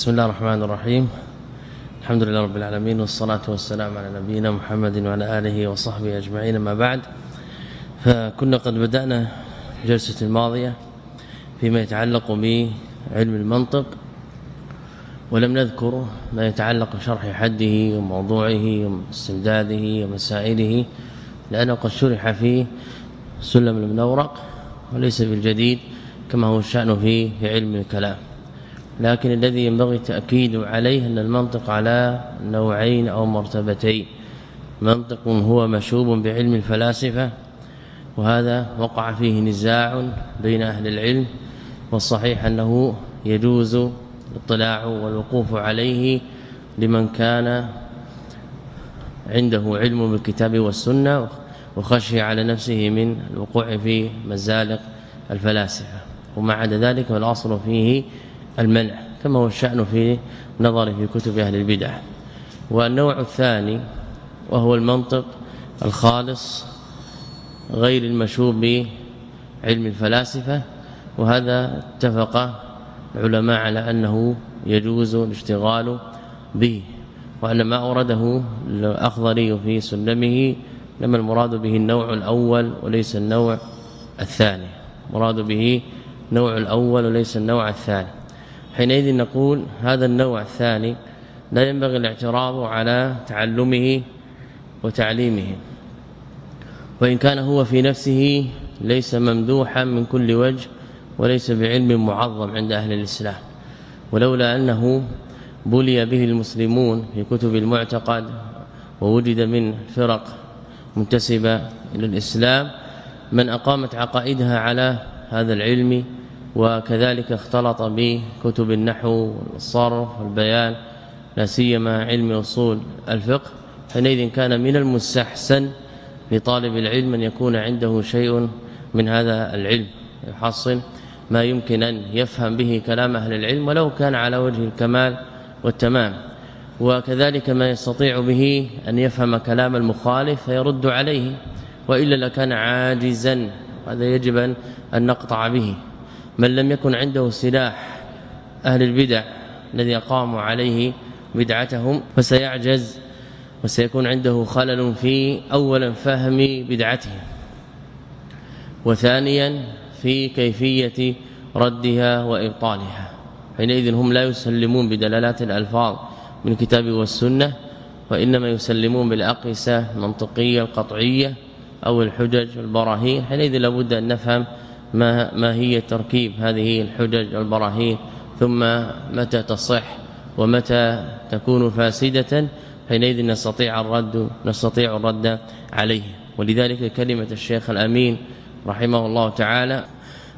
بسم الله الرحمن الرحيم الحمد لله رب العالمين والصلاة والسلام على نبينا محمد وعلى آله وصحبه أجمعين ما بعد فكنا قد بدأنا الجلسة الماضية فيما يتعلق بعلم المنطق ولم نذكر ما يتعلق بشرح حده وموضوعه واستمداده ومسائله لأنه قد شرح في سلم المنورق وليس بالجديد كما هو الشأن في علم الكلام لكن الذي ينبغي التأكيد عليه أن المنطق على نوعين أو مرتبتين. منطق هو مشوب بعلم الفلاسفة وهذا وقع فيه نزاع بين أهل العلم والصحيح أنه يجوز الاطلاع والوقوف عليه لمن كان عنده علم بالكتاب والسنة وخشي على نفسه من الوقوع في مزالق الفلاسفة. ومع ذلك فالأصل فيه المنع كما هو الشأن في نظر في كتب أهل البدع. والنوع الثاني وهو المنطق الخالص غير المشوب بعلم الفلاسفة وهذا اتفق العلماء على أنه يجوز الاشتغال به. وأن ما أورده الأخضري في سلمه لما المراد به النوع الأول وليس النوع الثاني. مراد به نوع الأول وليس النوع الثاني. حينئذ نقول هذا النوع الثاني لا ينبغي الاعتراض على تعلمه وتعليمه وإن كان هو في نفسه ليس ممدوحا من كل وجه وليس بعلم معظم عند أهل الإسلام. ولولا أنه بلي به المسلمون في كتب المعتقد ووجد من فرق منتسبة إلى الإسلام من أقامت عقائدها على هذا العلم وكذلك اختلط بكتب النحو والصرف والبيان لا سيما علم أصول الفقه. حينئذ كان من المستحسن لطالب العلم أن يكون عنده شيء من هذا العلم يحصل ما يمكن أن يفهم به كلام أهل العلم ولو كان على وجه الكمال والتمام. وكذلك ما يستطيع به أن يفهم كلام المخالف فيرد عليه وإلا لكان عاجزا هذا يجب أن نقطع به. من لم يكن عنده سلاح أهل البدع الذي اقاموا عليه بدعتهم فسيعجز وسيكون عنده خلل في اولا فهم بدعتهم وثانيا في كيفية ردها وإبطالها. حينئذ هم لا يسلمون بدلالات الألفاظ من الكتاب والسنة وإنما يسلمون بالأقيسة المنطقية القطعية أو الحجج والبراهين حينئذ لابد أن نفهم ما ما هي تركيب هذه الحجج والبراهين ثم متى تصح ومتى تكون فاسدة حينئذ نستطيع الرد نستطيع الرد عليه. ولذلك كلمة الشيخ الأمين رحمه الله تعالى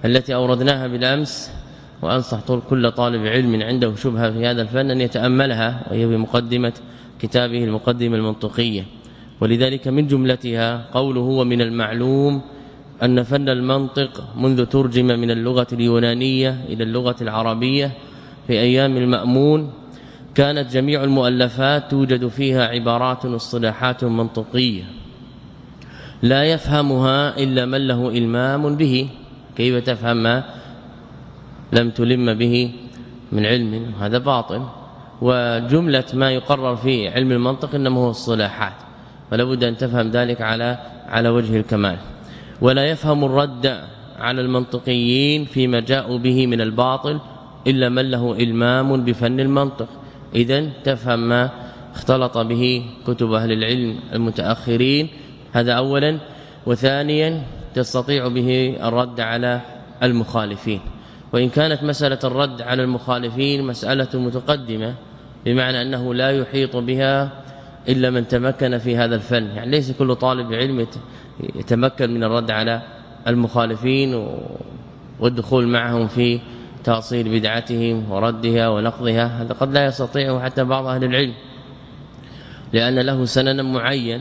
التي أوردناها بالأمس وأنصح كل طالب علم عنده شبهة في هذا الفن أن يتأملها وهي بمقدمه كتابه المقدمة المنطقية. ولذلك من جملتها قوله ومن المعلوم أن فن المنطق منذ ترجم من اللغة اليونانية إلى اللغة العربية في أيام المأمون كانت جميع المؤلفات توجد فيها عبارات واصطلاحات منطقية لا يفهمها إلا من له إلمام به. كيف تفهم ما لم تلم به من علم؟ هذا باطل. وجملة ما يقرر في علم المنطق إنما هو الصلاحات فلا بد أن تفهم ذلك على على وجه الكمال. ولا يفهم الرد على المنطقيين فيما جاءوا به من الباطل إلا من له إلمام بفن المنطق. اذا تفهم ما اختلط به كتب أهل العلم المتأخرين. هذا اولا. وثانيا تستطيع به الرد على المخالفين. وإن كانت مسألة الرد على المخالفين مسألة متقدمة بمعنى أنه لا يحيط بها إلا من تمكن في هذا الفن. يعني ليس كل طالب علم يتمكن من الرد على المخالفين والدخول معهم في تأصيل بدعتهم وردها ونقضها. هذا قد لا يستطيعه حتى بعض أهل العلم لأن له سنن معين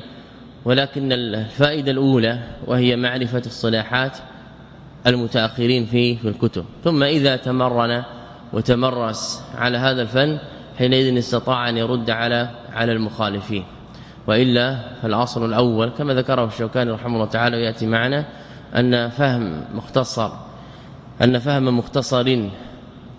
ولكن الفائدة الأولى وهي معرفة الصلاحات المتأخرين في في الكتب. ثم إذا تمرن وتمرس على هذا الفن حينئذ استطاع أن يرد على على المخالفين. وإلا فالاصل الأول كما ذكره الشوكاني رحمه الله تعالى ويأتي معنا أن فهم مختصر أن فهم مختصر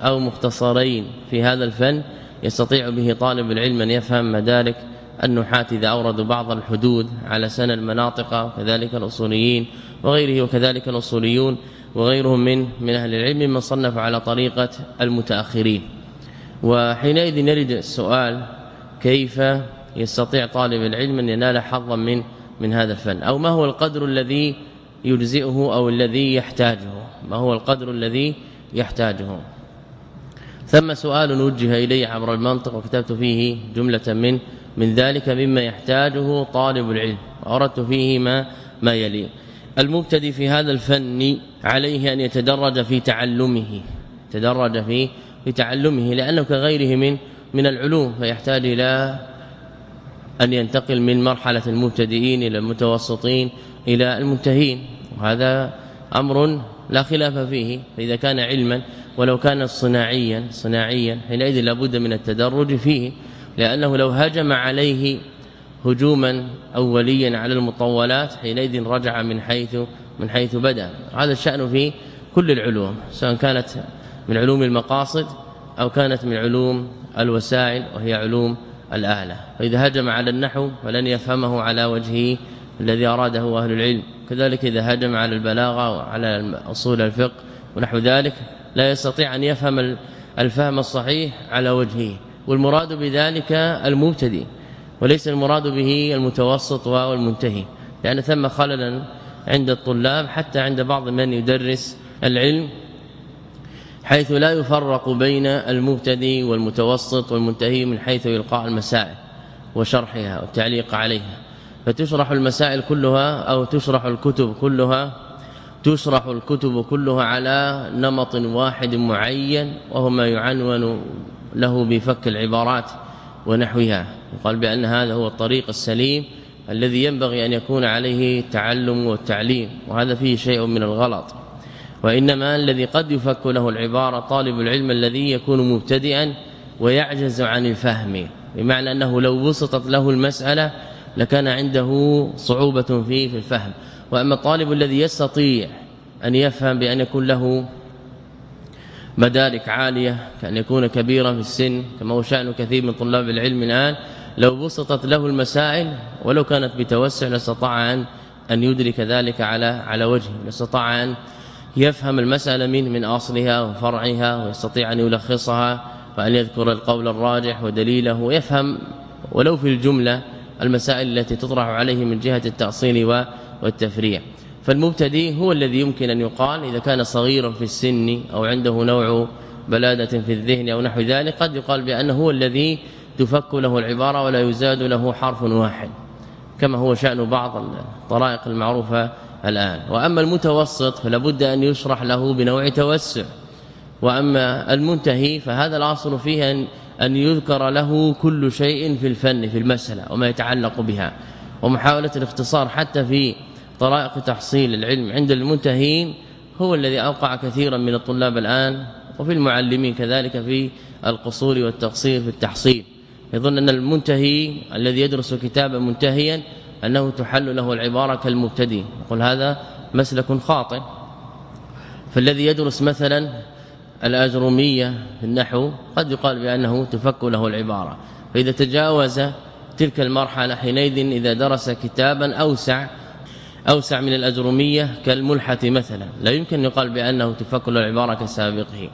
أو مختصرين في هذا الفن يستطيع به طالب العلم أن يفهم مدارك النحاة إذا أوردوا بعض الحدود على سنة المناطق وكذلك الأصوليين وغيره وكذلك الأصوليون وغيرهم من من أهل العلم من صنف على طريقة المتأخرين. وحينئذ يرد السؤال كيف يستطيع طالب العلم أن ينال حظا من من هذا الفن. أو ما هو القدر الذي يجزئه أو الذي يحتاجه؟ ما هو القدر الذي يحتاجه؟ ثم سؤال وجه إلي عبر المنطق وكتبت فيه جملة من من ذلك مما يحتاجه طالب العلم وأردت فيه ما ما يلي. المبتدئ في هذا الفن عليه أن يتدرج في تعلمه تدرج في في تعلمه لأنه كغيره من من العلوم فيحتاج إلى أن ينتقل من مرحلة المبتدئين إلى المتوسطين إلى المنتهين. وهذا أمر لا خلاف فيه فإذا كان علما ولو كان صناعيا صناعيا حينئذ لابد من التدرج فيه لأنه لو هجم عليه هجوما أوليا على المطولات حينئذ رجع من حيث من حيث بدأ. هذا الشأن في كل العلوم سواء كانت من علوم المقاصد أو كانت من علوم الوسائل وهي علوم الآلة. فإذا هجم على النحو فلن يفهمه على وجهه الذي أراده أهل العلم. كذلك إذا هجم على البلاغة وعلى أصول الفقه ونحو ذلك لا يستطيع أن يفهم الفهم الصحيح على وجهه. والمراد بذلك المبتدئ وليس المراد به المتوسط والمنتهي لأن ثم خللا عند الطلاب حتى عند بعض من يدرس العلم حيث لا يفرق بين المبتدئ والمتوسط والمنتهي من حيث إلقاء المسائل وشرحها والتعليق عليها. فتشرح المسائل كلها أو تشرح الكتب كلها تشرح الكتب كلها على نمط واحد معين وهو ما يعنون له بفك العبارات ونحوها. يقال بأن هذا هو الطريق السليم الذي ينبغي أن يكون عليه التعلم والتعليم وهذا فيه شيء من الغلط. وإنما الذي قد يفك له العبارة طالب العلم الذي يكون مبتدئا ويعجز عن الفهم بمعنى أنه لو بسطت له المسألة لكان عنده صعوبة فيه في الفهم. وأما الطالب الذي يستطيع أن يفهم بأن يكون له مدارك عالية كأن يكون كبيرا في السن كما هو شأن كثير من طلاب العلم الآن لو بسطت له المسائل ولو كانت بتوسع لاستطاع أن يدرك ذلك على على وجهه لاستطاع أن يفهم المسألة من من أصلها وفرعها ويستطيع أن يلخصها وأن يذكر القول الراجح ودليله ويفهم ولو في الجملة المسائل التي تطرح عليه من جهة التأصيل والتفريع. فالمبتدئ هو الذي يمكن أن يقال إذا كان صغيرا في السن أو عنده نوع بلادة في الذهن أو نحو ذلك قد يقال بأنه هو الذي تفك له العبارة ولا يزاد له حرف واحد. كما هو شأن بعض الطرائق المعروفة الآن. وأما المتوسط فلا بد أن يشرح له بنوع توسع. وأما المنتهي فهذا الاصل فيه أن أن يذكر له كل شيء في الفن في المسألة وما يتعلق بها. ومحاولة الاختصار حتى في طرائق تحصيل العلم عند المنتهين هو الذي أوقع كثيرا من الطلاب الآن وفي المعلمين كذلك في القصور والتقصير في التحصيل. يظن أن المنتهي الذي يدرس كتابا منتهيا أنه تحل له العبارة كالمبتدئ. يقول هذا مسلك خاطئ. فالذي يدرس مثلا الأجرومية في النحو قد يقال بأنه تفك له العبارة. فإذا تجاوز تلك المرحلة حينئذ إذا درس كتابا أوسع أوسع من الأجرومية كالملحة مثلا. لا يمكن يقال بأنه تفك له العبارة كسابقه.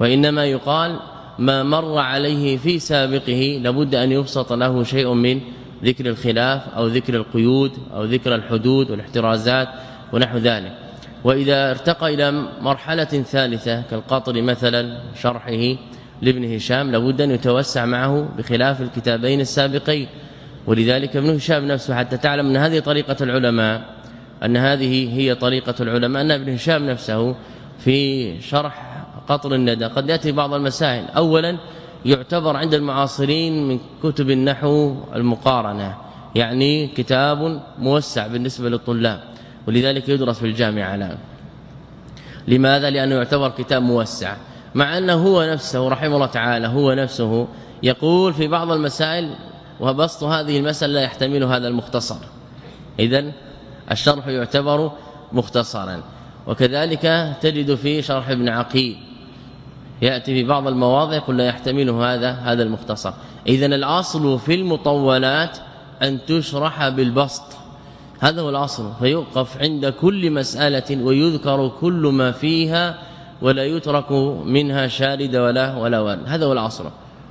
وإنما يقال ما مر عليه في سابقه لابد أن يبسط له شيء من ذكر الخلاف أو ذكر القيود أو ذكر الحدود والاحترازات ونحو ذلك. وإذا ارتقى إلى مرحلة ثالثة كالقطر مثلا شرحه لابن هشام لابد أن يتوسع معه بخلاف الكتابين السابقين. ولذلك ابن هشام نفسه حتى تعلم أن هذه طريقة العلماء أن هذه هي طريقة العلماء أن ابن هشام نفسه في شرح قطر الندى. قد يأتي بعض المسائل. اولا يعتبر عند المعاصرين من كتب النحو المقارنة يعني كتاب موسع بالنسبة للطلاب ولذلك يدرس في الجامعة الآن. لماذا؟ لأنه يعتبر كتاب موسع مع أنه هو نفسه رحمه الله تعالى هو نفسه يقول في بعض المسائل وبسط هذه المسألة لا يحتمل هذا المختصر. اذا الشرح يعتبر مختصرا وكذلك تجد في شرح ابن عقيل يأتي في بعض المواضع يقول لا يحتمله هذا هذا المختصر. اذا الأصل في المطولات أن تشرح بالبسط. هذا هو الأصل. فيوقف عند كل مسألة ويذكر كل ما فيها ولا يترك منها شارد ولا ولا ولا هذا هو الأصل.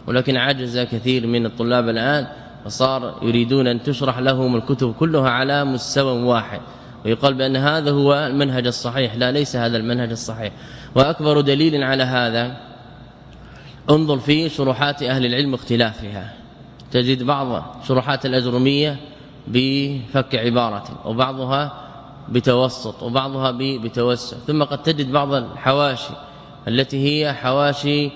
ولكن عجز كثير من الطلاب الآن فصار يريدون أن تشرح لهم الكتب كلها على مستوى واحد. ويقال بأن هذا هو المنهج الصحيح. لا ليس هذا المنهج الصحيح. وأكبر دليل على هذا انظر في شروحات أهل العلم اختلافها. تجد بعض شروحات الأجرمية بفك عبارة وبعضها بتوسط وبعضها بتوسع. ثم قد تجد بعض الحواشي التي هي حواشي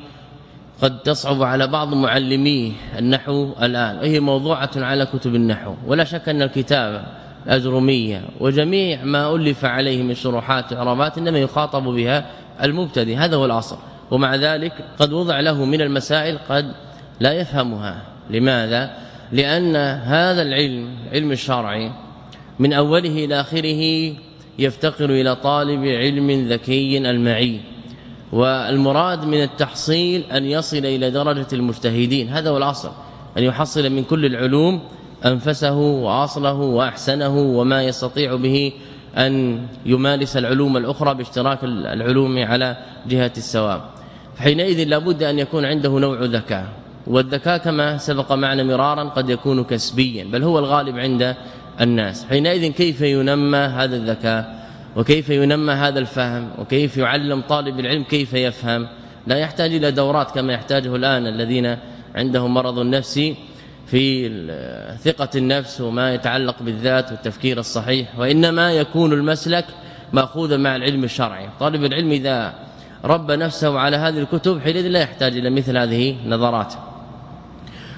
قد تصعب على بعض معلمي النحو الآن. وهي موضوعة على كتب النحو. ولا شك أن الكتابة الأجرمية وجميع ما ألف عليه من شروحات وعربات إنما يخاطب بها المبتدئ هذا هو الأصل. ومع ذلك قد وضع له من المسائل قد لا يفهمها. لماذا؟ لأن هذا العلم علم الشرعي من أوله إلى آخره يفتقر إلى طالب علم ذكي المعي. والمراد من التحصيل أن يصل إلى درجة المجتهدين. هذا هو الأصل. أن يحصل من كل العلوم أنفسه وأصله وأحسنه وما يستطيع به أن يمارس العلوم الأخرى باشتراك العلوم على جهة السواب حينئذ لابد أن يكون عنده نوع ذكاء والذكاء كما سبق معنا مرارا قد يكون كسبيا بل هو الغالب عند الناس. حينئذ كيف ينمى هذا الذكاء؟ وكيف ينمى هذا الفهم؟ وكيف يعلم طالب العلم كيف يفهم؟ لا يحتاج إلى دورات كما يحتاجه الآن الذين عندهم مرض النفسي في ثقة النفس وما يتعلق بالذات والتفكير الصحيح وإنما يكون المسلك ماخوذا مع العلم الشرعي. طالب العلم إذا ربى نفسه على هذه الكتب حينئذ لا يحتاج إلى مثل هذه النظرات.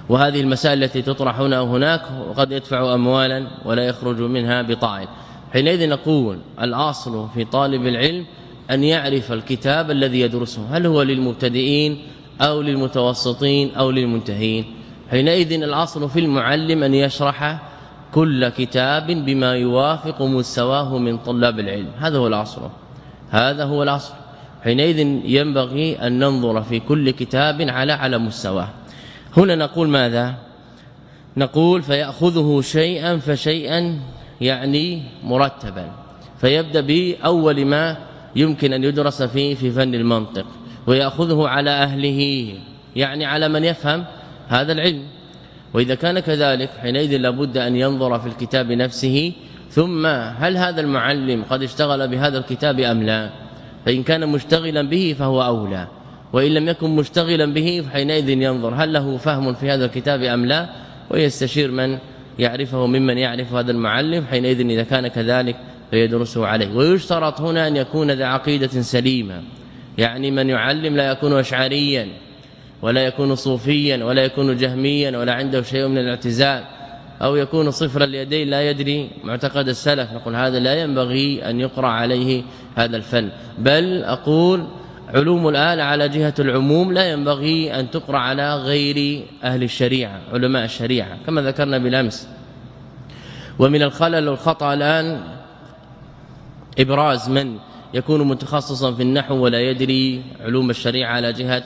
وهذه المسائل التي تطرح هنا وهناك وقد يدفع اموالا ولا يخرج منها بطائل حينئذ نقول الأصل في طالب العلم أن يعرف الكتاب الذي يدرسه هل هو للمبتدئين أو للمتوسطين أو للمنتهين. حينئذ الأصل في المعلم أن يشرح كل كتاب بما يوافق مستواه من طلاب العلم. هذا هو الأصل. هذا هو الأصل. حينئذ ينبغي أن ننظر في كل كتاب على على مستواه. هنا نقول ماذا؟ نقول فيأخذه شيئا فشيئا يعني مرتبا. فيبدأ بأول ما يمكن أن يدرس فيه في فن المنطق. ويأخذه على أهله يعني على من يفهم هذا العلم. وإذا كان كذلك حينئذ لابد أن ينظر في الكتاب نفسه ثم هل هذا المعلم قد اشتغل بهذا الكتاب أم لا؟ فإن كان مشتغلا به فهو أولى. وإن لم يكن مشتغلا به فحينئذ ينظر هل له فهم في هذا الكتاب أم لا؟ ويستشير من يعرفه ممن يعرف هذا المعلم حينئذ إذا كان كذلك فيدرسه عليه. ويشترط هنا أن يكون ذا عقيدة سليمة. يعني من يعلم لا يكون اشعريا. ولا يكون صوفيا ولا يكون جهميا ولا عنده شيء من الاعتزال أو يكون صفر اليدين لا يدري معتقد السلف. نقول هذا لا ينبغي أن يقرأ عليه هذا الفن. بل أقول علوم الآن على جهة العموم لا ينبغي أن تقرأ على غير أهل الشريعة علماء الشريعة كما ذكرنا بالأمس. ومن الخلل والخطأ الآن إبراز من يكون متخصصا في النحو ولا يدري علوم الشريعة على جهة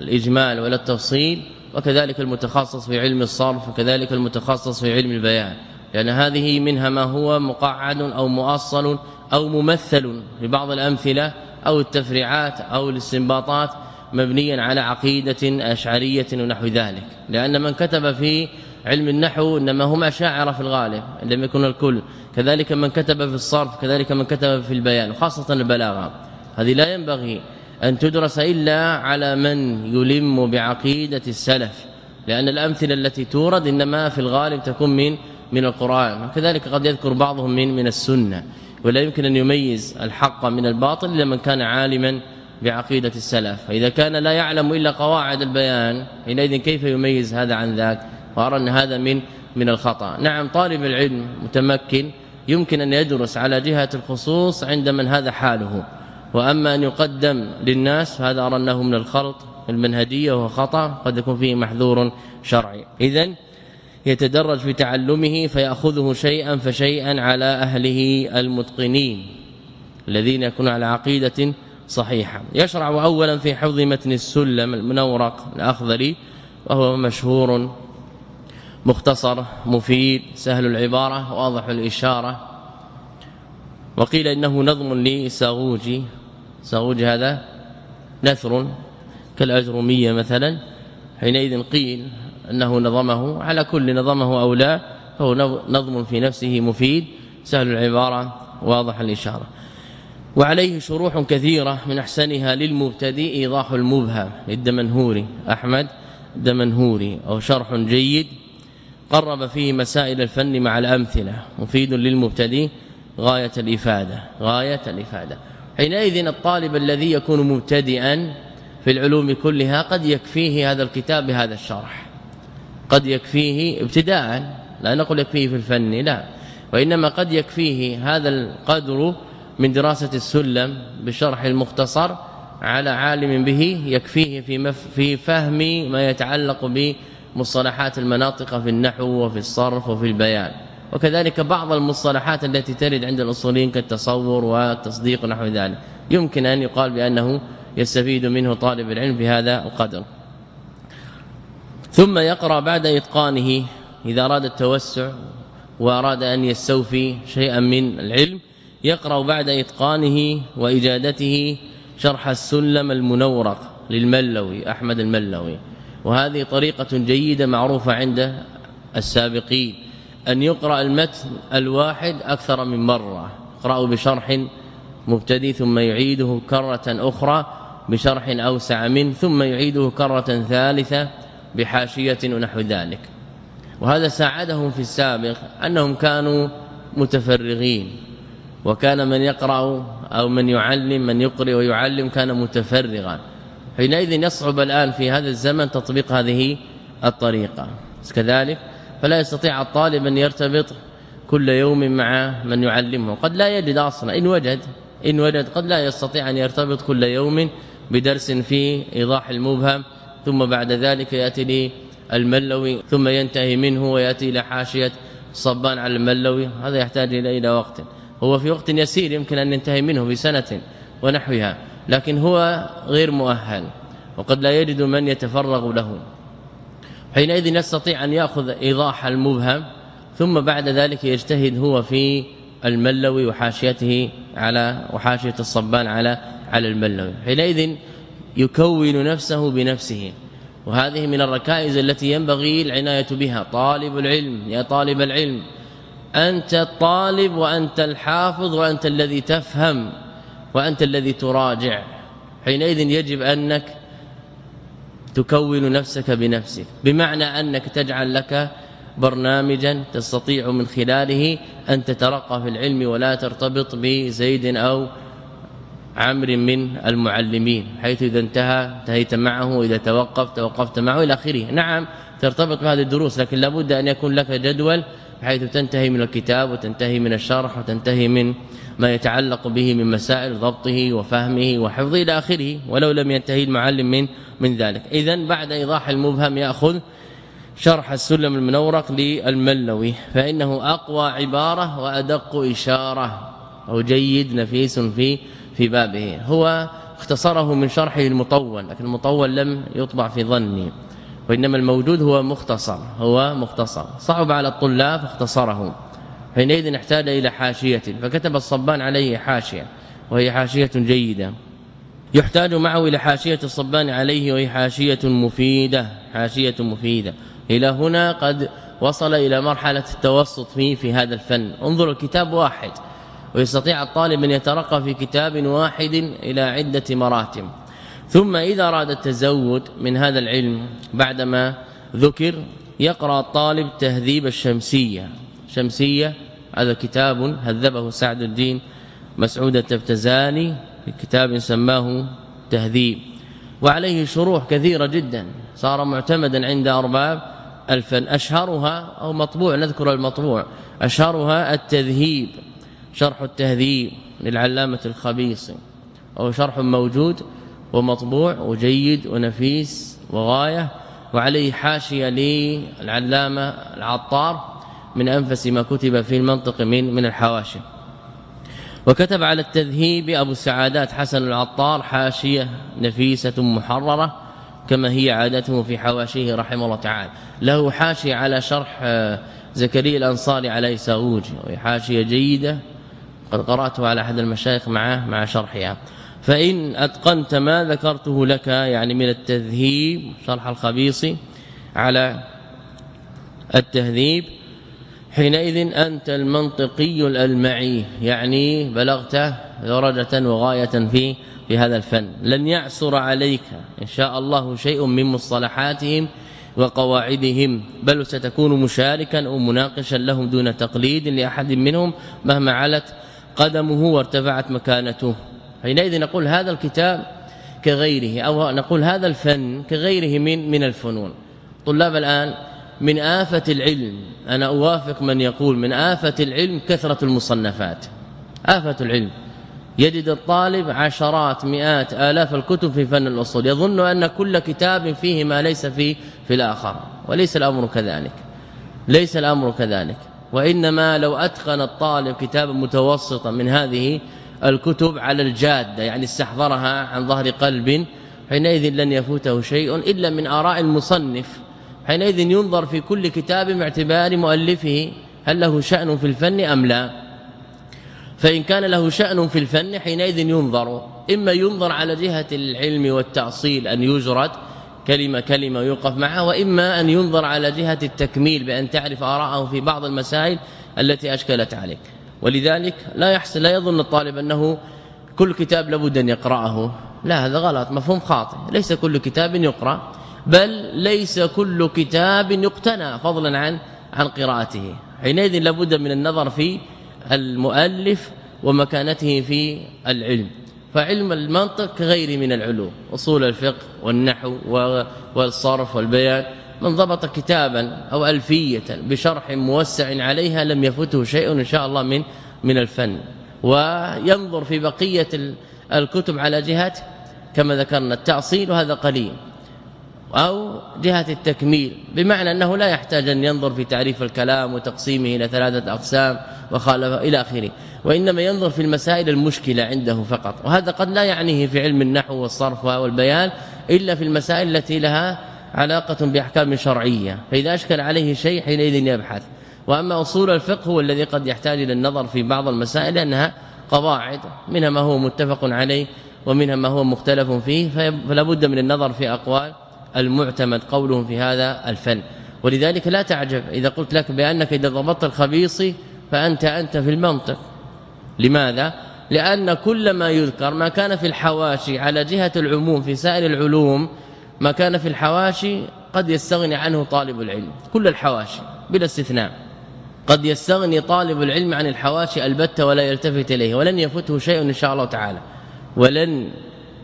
الإجمال ولا التفصيل وكذلك المتخصص في علم الصرف وكذلك المتخصص في علم البيان. لأن هذه منها ما هو مقعد أو مؤصل أو ممثل في بعض الأمثلة أو التفريعات أو الاستنباطات مبنيا على عقيدة أشعرية ونحو ذلك. لأن من كتب في علم النحو إنما هم اشاعره في الغالب لم يكن الكل. كذلك من كتب في الصرف كذلك من كتب في البيان خاصة البلاغة. هذه لا ينبغي أن تدرس إلا على من يلم بعقيدة السلف لأن الأمثلة التي تورد إنما في الغالب تكون من من القرآن وكذلك قد يذكر بعضهم من من السنة ولا يمكن أن يميز الحق من الباطل إلا من كان عالما بعقيدة السلف. فإذا كان لا يعلم إلا قواعد البيان حينئذ كيف يميز هذا عن ذاك؟ وأرى أن هذا من من الخطأ. نعم طالب العلم متمكن يمكن أن يدرس على جهة الخصوص عند من هذا حاله. وأما أن يقدم للناس فهذا أرى أنه من الخلط المنهجية وهو خطأ قد يكون فيه محذور شرعي. إذا يتدرج في تعلمه فيأخذه شيئا فشيئا على أهله المتقنين الذين يكونوا على عقيدة صحيحة. يشرع اولا في حفظ متن السلم المنورق الأخضري وهو مشهور مختصر مفيد سهل العبارة واضح الإشارة. وقيل إنه نظم لساغوجي ساغوجي هذا نثر كالأجرمية مثلا حينئذ قيل أنه نظمه على كل نظمه أو لا فهو نظم في نفسه مفيد سهل العبارة واضح الإشارة. وعليه شروح كثيرة من أحسنها للمبتدئ إيضاح المبهم للدمنهوري أحمد. دمنهوري أو شرح جيد قرب فيه مسائل الفن مع الأمثلة مفيد للمبتدئ غاية الإفادة غاية الإفادة. حينئذ الطالب الذي يكون مبتدئا في العلوم كلها قد يكفيه هذا الكتاب بهذا الشرح. قد يكفيه ابتداء لا نقول يكفيه في الفن لا. وإنما قد يكفيه هذا القدر من دراسة السلم بشرح المختصر على عالم به يكفيه في في فهم ما يتعلق بمصطلحات المناطق في النحو وفي الصرف وفي البيان. وكذلك بعض المصطلحات التي ترد عند الأصوليين كالتصور والتصديق ونحو ذلك. يمكن أن يقال بأنه يستفيد منه طالب العلم بهذا القدر. ثم يقرأ بعد إتقانه إذا أراد التوسع وأراد أن يستوفي شيئا من العلم يقرأ بعد إتقانه وإجادته شرح السلم المنورق للملوي أحمد الملوي. وهذه طريقة جيدة معروفة عند السابقين. أن يقرأ المتن الواحد أكثر من مرة. اقرأوا بشرح مبتدي ثم يعيده كرة أخرى بشرح أوسع منه ثم يعيده كرة ثالثة بحاشية ونحو ذلك. وهذا ساعدهم في السابق أنهم كانوا متفرغين. وكان من يقرأ أو من يعلم من يقرئ ويعلم كان متفرغا. حينئذ يصعب الآن في هذا الزمن تطبيق هذه الطريقة. كذلك فلا يستطيع الطالب أن يرتبط كل يوم مع من يعلمه. قد لا يجد أصلا. إن وجد إن وجد قد لا يستطيع أن يرتبط كل يوم بدرس في إيضاح المبهم. ثم بعد ذلك يأتي لي الملوي ثم ينتهي منه ويأتي إلى حاشية صبان على الملوي. هذا يحتاج إلى إلى وقت. هو في وقت يسير يمكن أن ينتهي منه بسنة ونحوها لكن هو غير مؤهل وقد لا يجد من يتفرغ له. حينئذ يستطيع أن يأخذ إيضاح المبهم ثم بعد ذلك يجتهد هو في الملوي وحاشيته على وحاشية الصبان على على الملوي. حينئذ يكون نفسه بنفسه. وهذه من الركائز التي ينبغي العناية بها. طالب العلم يا طالب العلم أنت الطالب وأنت الحافظ وأنت الذي تفهم وأنت الذي تراجع. حينئذ يجب أنك تكون نفسك بنفسك. بمعنى أنك تجعل لك برنامجا تستطيع من خلاله أن تترقى في العلم ولا ترتبط بزيد أو عمر من المعلمين حيث إذا انتهى انتهيت معه وإذا توقف توقفت معه إلى آخره. نعم ترتبط بهذه الدروس لكن لابد أن يكون لك جدول بحيث تنتهي من الكتاب وتنتهي من الشرح وتنتهي من ما يتعلق به من مسائل ضبطه وفهمه وحفظه إلى آخره ولو لم ينتهي المعلم من من ذلك. اذا بعد إيضاح المبهم يأخذ شرح السلم المنورق للملوي فإنه أقوى عبارة وأدق إشارة أو جيد نفيس في في بابه. هو اختصره من شرحه المطول لكن المطول لم يطبع في ظني وإنما الموجود هو مختصر هو مختصر. صعب على الطلاب فاختصره حينئذ احتاج إلى حاشية فكتب الصبان عليه حاشية وهي حاشية جيدة. يحتاج معه إلى حاشية الصبان عليه وهي حاشية مفيدة حاشية مفيدة. إلى هنا قد وصل إلى مرحلة التوسط فيه في هذا الفن. انظر الكتاب واحد ويستطيع الطالب أن يترقى في كتاب واحد إلى عدة مراتب. ثم إذا أراد التزود من هذا العلم بعدما ذكر يقرأ الطالب تهذيب الشمسية. شمسية هذا كتاب هذبه سعد الدين مسعود التفتزاني في كتاب سماه تهذيب. وعليه شروح كثيرة جدا. صار معتمدا عند أرباب الفن أشهرها أو مطبوع نذكر المطبوع. أشهرها التذهيب شرح التهذيب للعلامة الخبيصي أو شرح موجود ومطبوع وجيد ونفيس وغاية. وعليه حاشية للعلامة العطار. من أنفس ما كتب في المنطق من من الحواشي. وكتب على التذهيب أبو السعادات حسن العطار حاشية نفيسة محررة كما هي عادته في حواشيه رحمه الله تعالى. له حاشية على شرح آه، زكريا الأنصاري على وهي حاشية جيدة قد قرأته على أحد المشايخ معه مع شرحها. فإن أتقنت ما ذكرته لك يعني من التذهيب شرح الخبيصي على التهذيب حينئذ أنت المنطقي الألمعي يعني بلغت درجة وغاية في في هذا الفن. لن يعسر عليك إن شاء الله شيء من مصطلحاتهم وقواعدهم بل ستكون مشاركا ومناقشا لهم دون تقليد لأحد منهم مهما علت قدمه وارتفعت مكانته. حينئذ نقول هذا الكتاب كغيره أو نقول هذا الفن كغيره من من الفنون. طلاب الآن من آفة العلم أنا أوافق من يقول من آفة العلم كثرة المصنفات. آفة العلم. يجد الطالب عشرات مئات آلاف الكتب في فن الأصول. يظن أن كل كتاب فيه ما ليس فيه في الآخر. وليس الأمر كذلك. ليس الأمر كذلك. وإنما لو أتقن الطالب كتابا متوسطا من هذه الكتب على الجادة يعني استحضرها عن ظهر قلب حينئذ لن يفوته شيء إلا من آراء المصنف. حينئذ ينظر في كل كتاب باعتبار مؤلفه هل له شأن في الفن أم لا. فإن كان له شأن في الفن حينئذ ينظر. إما ينظر على جهة العلم والتأصيل أن يجرد كلمة كلمة ويوقف معها وإما أن ينظر على جهة التكميل بأن تعرف آراءه في بعض المسائل التي أشكلت عليك. ولذلك لا يحسن لا يظن الطالب أنه كل كتاب لابد أن يقرأه. لا هذا غلط مفهوم خاطئ. ليس كل كتاب يقرأ. بل ليس كل كتاب يقتنى فضلا عن عن قراءته. حينئذ لابد من النظر في المؤلف ومكانته في العلم. فعلم المنطق كغيره من العلوم أصول الفقه والنحو والصرف والبيان. من ضبط كتابا أو ألفية بشرح موسع عليها لم يفته شيء إن شاء الله من من الفن. وينظر في بقية الكتب على جهات كما ذكرنا التأصيل وهذا قليل. أو جهة التكميل بمعنى أنه لا يحتاج أن ينظر في تعريف الكلام وتقسيمه إلى ثلاثة أقسام وخالف إلى آخره وإنما ينظر في المسائل المشكلة عنده فقط وهذا قد لا يعنيه في علم النحو والصرف والبيان إلا في المسائل التي لها علاقة بأحكام شرعية فإذا أشكل عليه شيء حينئذ يبحث وأما أصول الفقه هو الذي قد يحتاج إلى النظر في بعض المسائل لأنها قواعد منها ما هو متفق عليه ومنها ما هو مختلف فيه فلا بد من النظر في أقوال المعتمد قولهم في هذا الفن. ولذلك لا تعجب إذا قلت لك بأنك إذا ضبطت الخبيصي فأنت أنت في المنطق. لماذا؟ لأن كل ما يذكر ما كان في الحواشي على جهة العموم في سائر العلوم ما كان في الحواشي قد يستغني عنه طالب العلم. كل الحواشي بلا استثناء. قد يستغني طالب العلم عن الحواشي البتة ولا يلتفت اليه ولن يفوته شيء إن شاء الله تعالى. ولن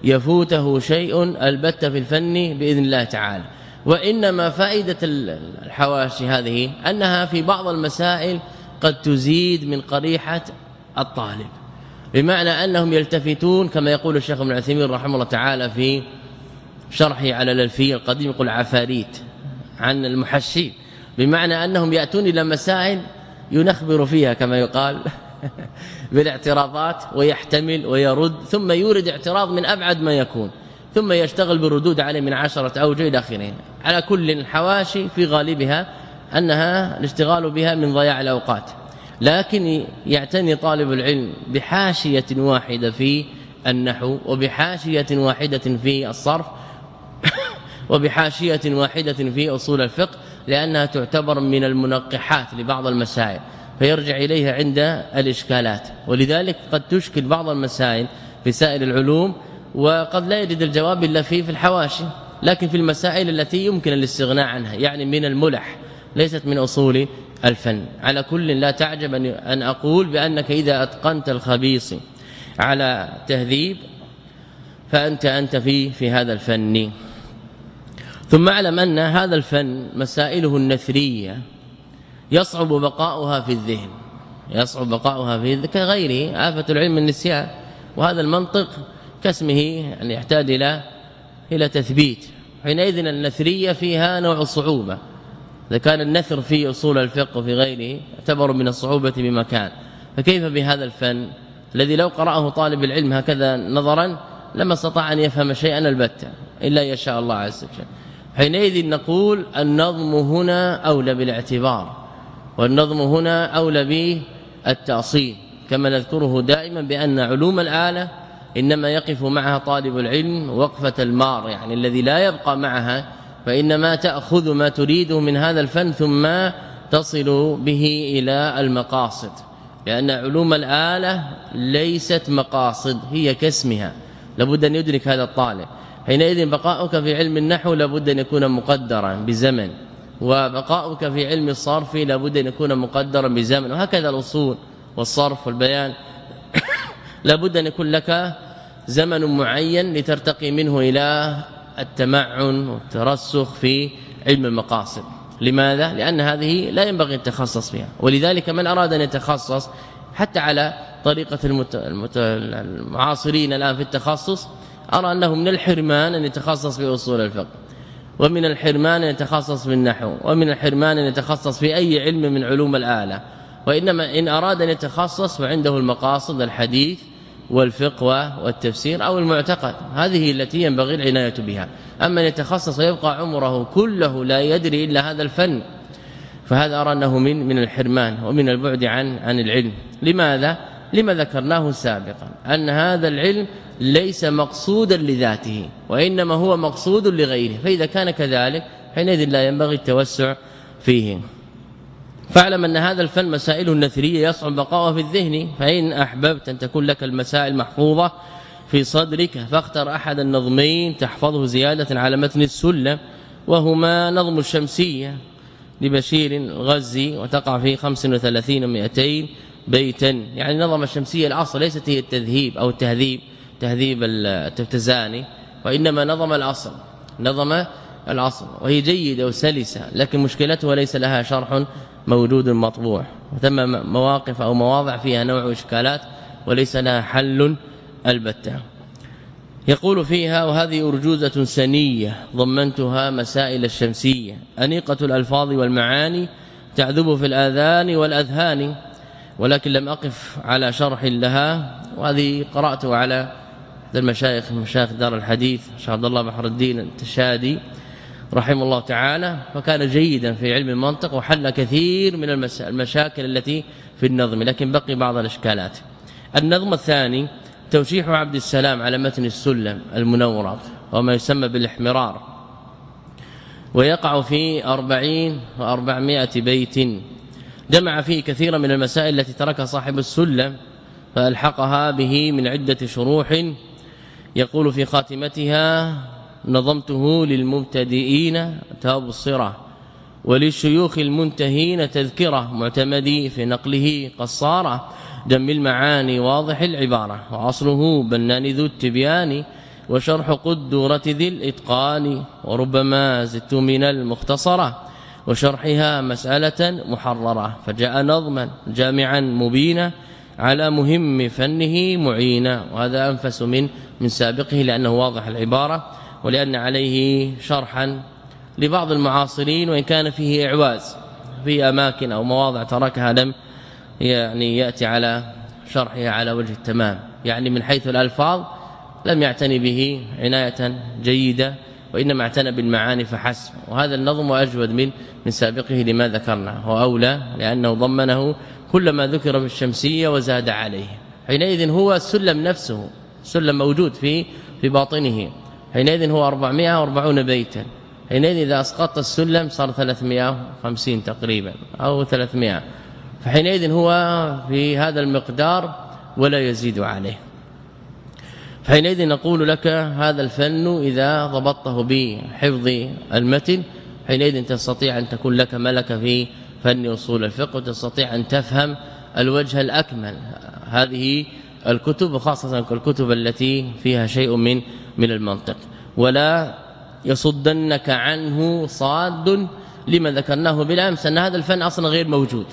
يفوته شيء البتة في الفن بإذن الله تعالى. وإنما فائدة الحواشي هذه أنها في بعض المسائل قد تزيد من قريحة الطالب. بمعنى أنهم يلتفتون كما يقول الشيخ ابن عثيمين رحمه الله تعالى في شرحه على الألفية القديم يقول عفاريت عن المحشين بمعنى أنهم يأتون إلى مسائل ينخبر فيها كما يقال. بالاعتراضات ويحتمل ويرد ثم يورد اعتراض من أبعد ما يكون ثم يشتغل بالردود عليه من عشرة أوجه إلى آخره. على كل الحواشي في غالبها أنها الاشتغال بها من ضياع الأوقات. لكن يعتني طالب العلم بحاشية واحدة في النحو وبحاشية واحدة في الصرف وبحاشية واحدة في أصول الفقه لأنها تعتبر من المنقحات لبعض المسائل. فيرجع إليها عند الإشكالات. ولذلك قد تشكل بعض المسائل في سائر العلوم وقد لا يجد الجواب إلا في في الحواشي لكن في المسائل التي يمكن الاستغناء عنها يعني من الملح ليست من أصول الفن. على كل لا تعجب أن أقول بأنك إذا أتقنت الخبيص على تهذيب فأنت أنت في في هذا الفن. ثم اعلم أن هذا الفن مسائله النثرية. يصعب بقاؤها في الذهن. يصعب بقاؤها في الذهن كغيره آفة العلم النسيان. وهذا المنطق كاسمه يعني يحتاج إلى إلى تثبيت. حينئذ النثرية فيها نوع صعوبة. إذا كان النثر في أصول الفقه وفي غيره يعتبر من الصعوبة بمكان فكيف بهذا الفن؟ الذي لو قرأه طالب العلم هكذا نظرا لما استطاع أن يفهم شيئا البتة إلا يشاء الله عز وجل. حينئذ نقول النظم هنا أولى بالاعتبار. والنظم هنا أولى بالتأصيل كما نذكره دائما بأن علوم الآلة إنما يقف معها طالب العلم وقفة المار يعني الذي لا يبقى معها فإنما تأخذ ما تريده من هذا الفن ثم تصل به إلى المقاصد لأن علوم الآلة ليست مقاصد هي كاسمها لابد أن يدرك هذا الطالب. حينئذ بقاؤك في علم النحو لابد أن يكون مقدرا بزمن. وبقاؤك في علم الصرف لابد أن يكون مقدرا بزمن. وهكذا الأصول والصرف والبيان. لابد أن يكون لك زمن معين لترتقي منه إلى التمعن والترسخ في علم المقاصد. لماذا؟ لأن هذه لا ينبغي التخصص فيها. ولذلك من أراد أن يتخصص حتى على طريقة المت... المت... المعاصرين الآن في التخصص أرى أنه من الحرمان أن يتخصص في أصول الفقه. ومن الحرمان يتخصص في النحو ومن الحرمان يتخصص في أي علم من علوم الآلة. وإنما إن أراد أن يتخصص فعنده المقاصد الحديث والفقه والتفسير أو المعتقد. هذه التي ينبغي العناية بها. أما أن يتخصص ويبقى عمره كله لا يدري إلا هذا الفن فهذا أرى أنه من من الحرمان ومن البعد عن عن العلم. لماذا؟ لما ذكرناه سابقا أن هذا العلم ليس مقصودا لذاته وإنما هو مقصود لغيره فإذا كان كذلك حينئذ لا ينبغي التوسع فيه. فاعلم أن هذا الفن مسائل النثرية يصعب بقاؤها في الذهن فإن أحببت أن تكون لك المسائل محفوظة في صدرك فاختر أحد النظمين تحفظه زيادة على متن السلم وهما نظم الشمسية لبشير الغزي وتقع في 35 200 بيتا. يعني نظم الشمسية الأصل ليست هي التذهيب أو التهذيب. تهذيب التفتزاني وإنما نظم الاصل نظم الاصل وهي جيدة وسلسة لكن مشكلتها ليس لها شرح موجود مطبوع وتم مواقف أو مواضع فيها نوع إشكالات وليس لها حل البتة. يقول فيها وهذه أرجوزة سنية ضمنتها مسائل الشمسية أنيقة الألفاظ والمعاني تعذب في الآذان والأذهان ولكن لم أقف على شرح لها وهذه قرأته على المشايخ مشايخ دار الحديث شيخ عبد الله بحر الدين التشادي رحمه الله تعالى فكان جيدا في علم المنطق وحل كثير من المشاكل التي في النظم لكن بقي بعض الإشكالات. النظم الثاني توشيح عبد السلام على متن السلم المنورة وما يسمى بالإحمرار. ويقع في أربعين وأربعمائة بيت. جمع فيه كثيرا من المسائل التي تركها صاحب السلم فألحقها به من عدة شروح يقول في خاتمتها نظمته للمبتدئين تبصره وللشيوخ المنتهين تذكرة معتمدي في نقله قصاره دم المعاني واضح العبارة وعصره بنان ذو التبيان وشرح قدورة ذي الإتقان وربما زدت من المختصرة وشرحها مسألة محررة فجاء نظما جامعا مبينا على مهم فنه معينا وهذا أنفس من من سابقه لأنه واضح العبارة ولأن عليه شرحا لبعض المعاصرين وإن كان فيه إعواز في أماكن أو مواضع تركها لم يعني يأتي على شرحها على وجه التمام. يعني من حيث الألفاظ لم يعتني به عناية جيدة وإنما اعتنى بالمعاني فحسب. وهذا النظم أجود من من سابقه لما ذكرنا. هو أولى لأنه ضمنه كل ما ذكر في الشمسية وزاد عليه. حينئذ هو السلم نفسه سلم موجود في في باطنه. حينئذ هو 440 بيتا. حينئذ إذا أسقطت السلم صار 350 تقريبا أو 300 فحينئذ هو في هذا المقدار ولا يزيد عليه. فحينئذ نقول لك هذا الفن إذا ضبطته بحفظ المتن حينئذ تستطيع أن تكون لك ملك في فن اصول الفقه وتستطيع أن تفهم الوجه الأكمل. هذه الكتب وخاصة الكتب التي فيها شيء من من المنطق. ولا يصدنك عنه صاد لما ذكرناه بالأمس أن هذا الفن أصلا غير موجود.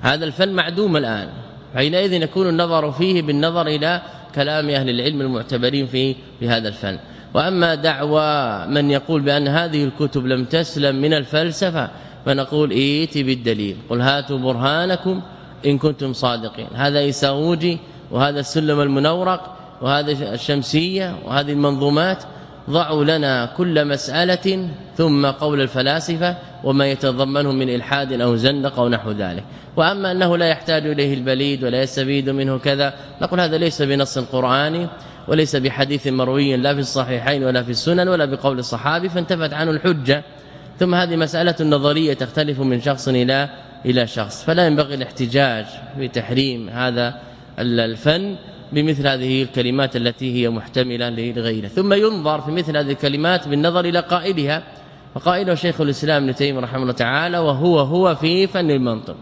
هذا الفن معدوم الآن. حينئذ يكون النظر فيه بالنظر إلى كلام أهل العلم المعتبرين في في هذا الفن. وأما دعوى من يقول بأن هذه الكتب لم تسلم من الفلسفة فنقول ائت بالدليل قل هاتوا برهانكم إن كنتم صادقين. هذا يساوجي وهذا السلم المنورق وهذا الشمسية وهذه المنظومات ضعوا لنا كل مسألة ثم قول الفلاسفة وما يتضمنه من إلحاد أو زندق أو نحو ذلك. وأما أنه لا يحتاج إليه البليد ولا يستفيد منه كذا نقول هذا ليس بنص قرآني وليس بحديث مروي لا في الصحيحين ولا في السنن ولا بقول الصحابي فانتفت عنه الحجة. ثم هذه مسألة نظرية تختلف من شخص إلى إلى شخص. فلا ينبغي الاحتجاج بتحريم هذا الفن بمثل هذه الكلمات التي هي محتملة لغيره. ثم ينظر في مثل هذه الكلمات بالنظر إلى قائلها. وقائله شيخ الإسلام ابن تيمية رحمه الله تعالى وهو هو في فن المنطق.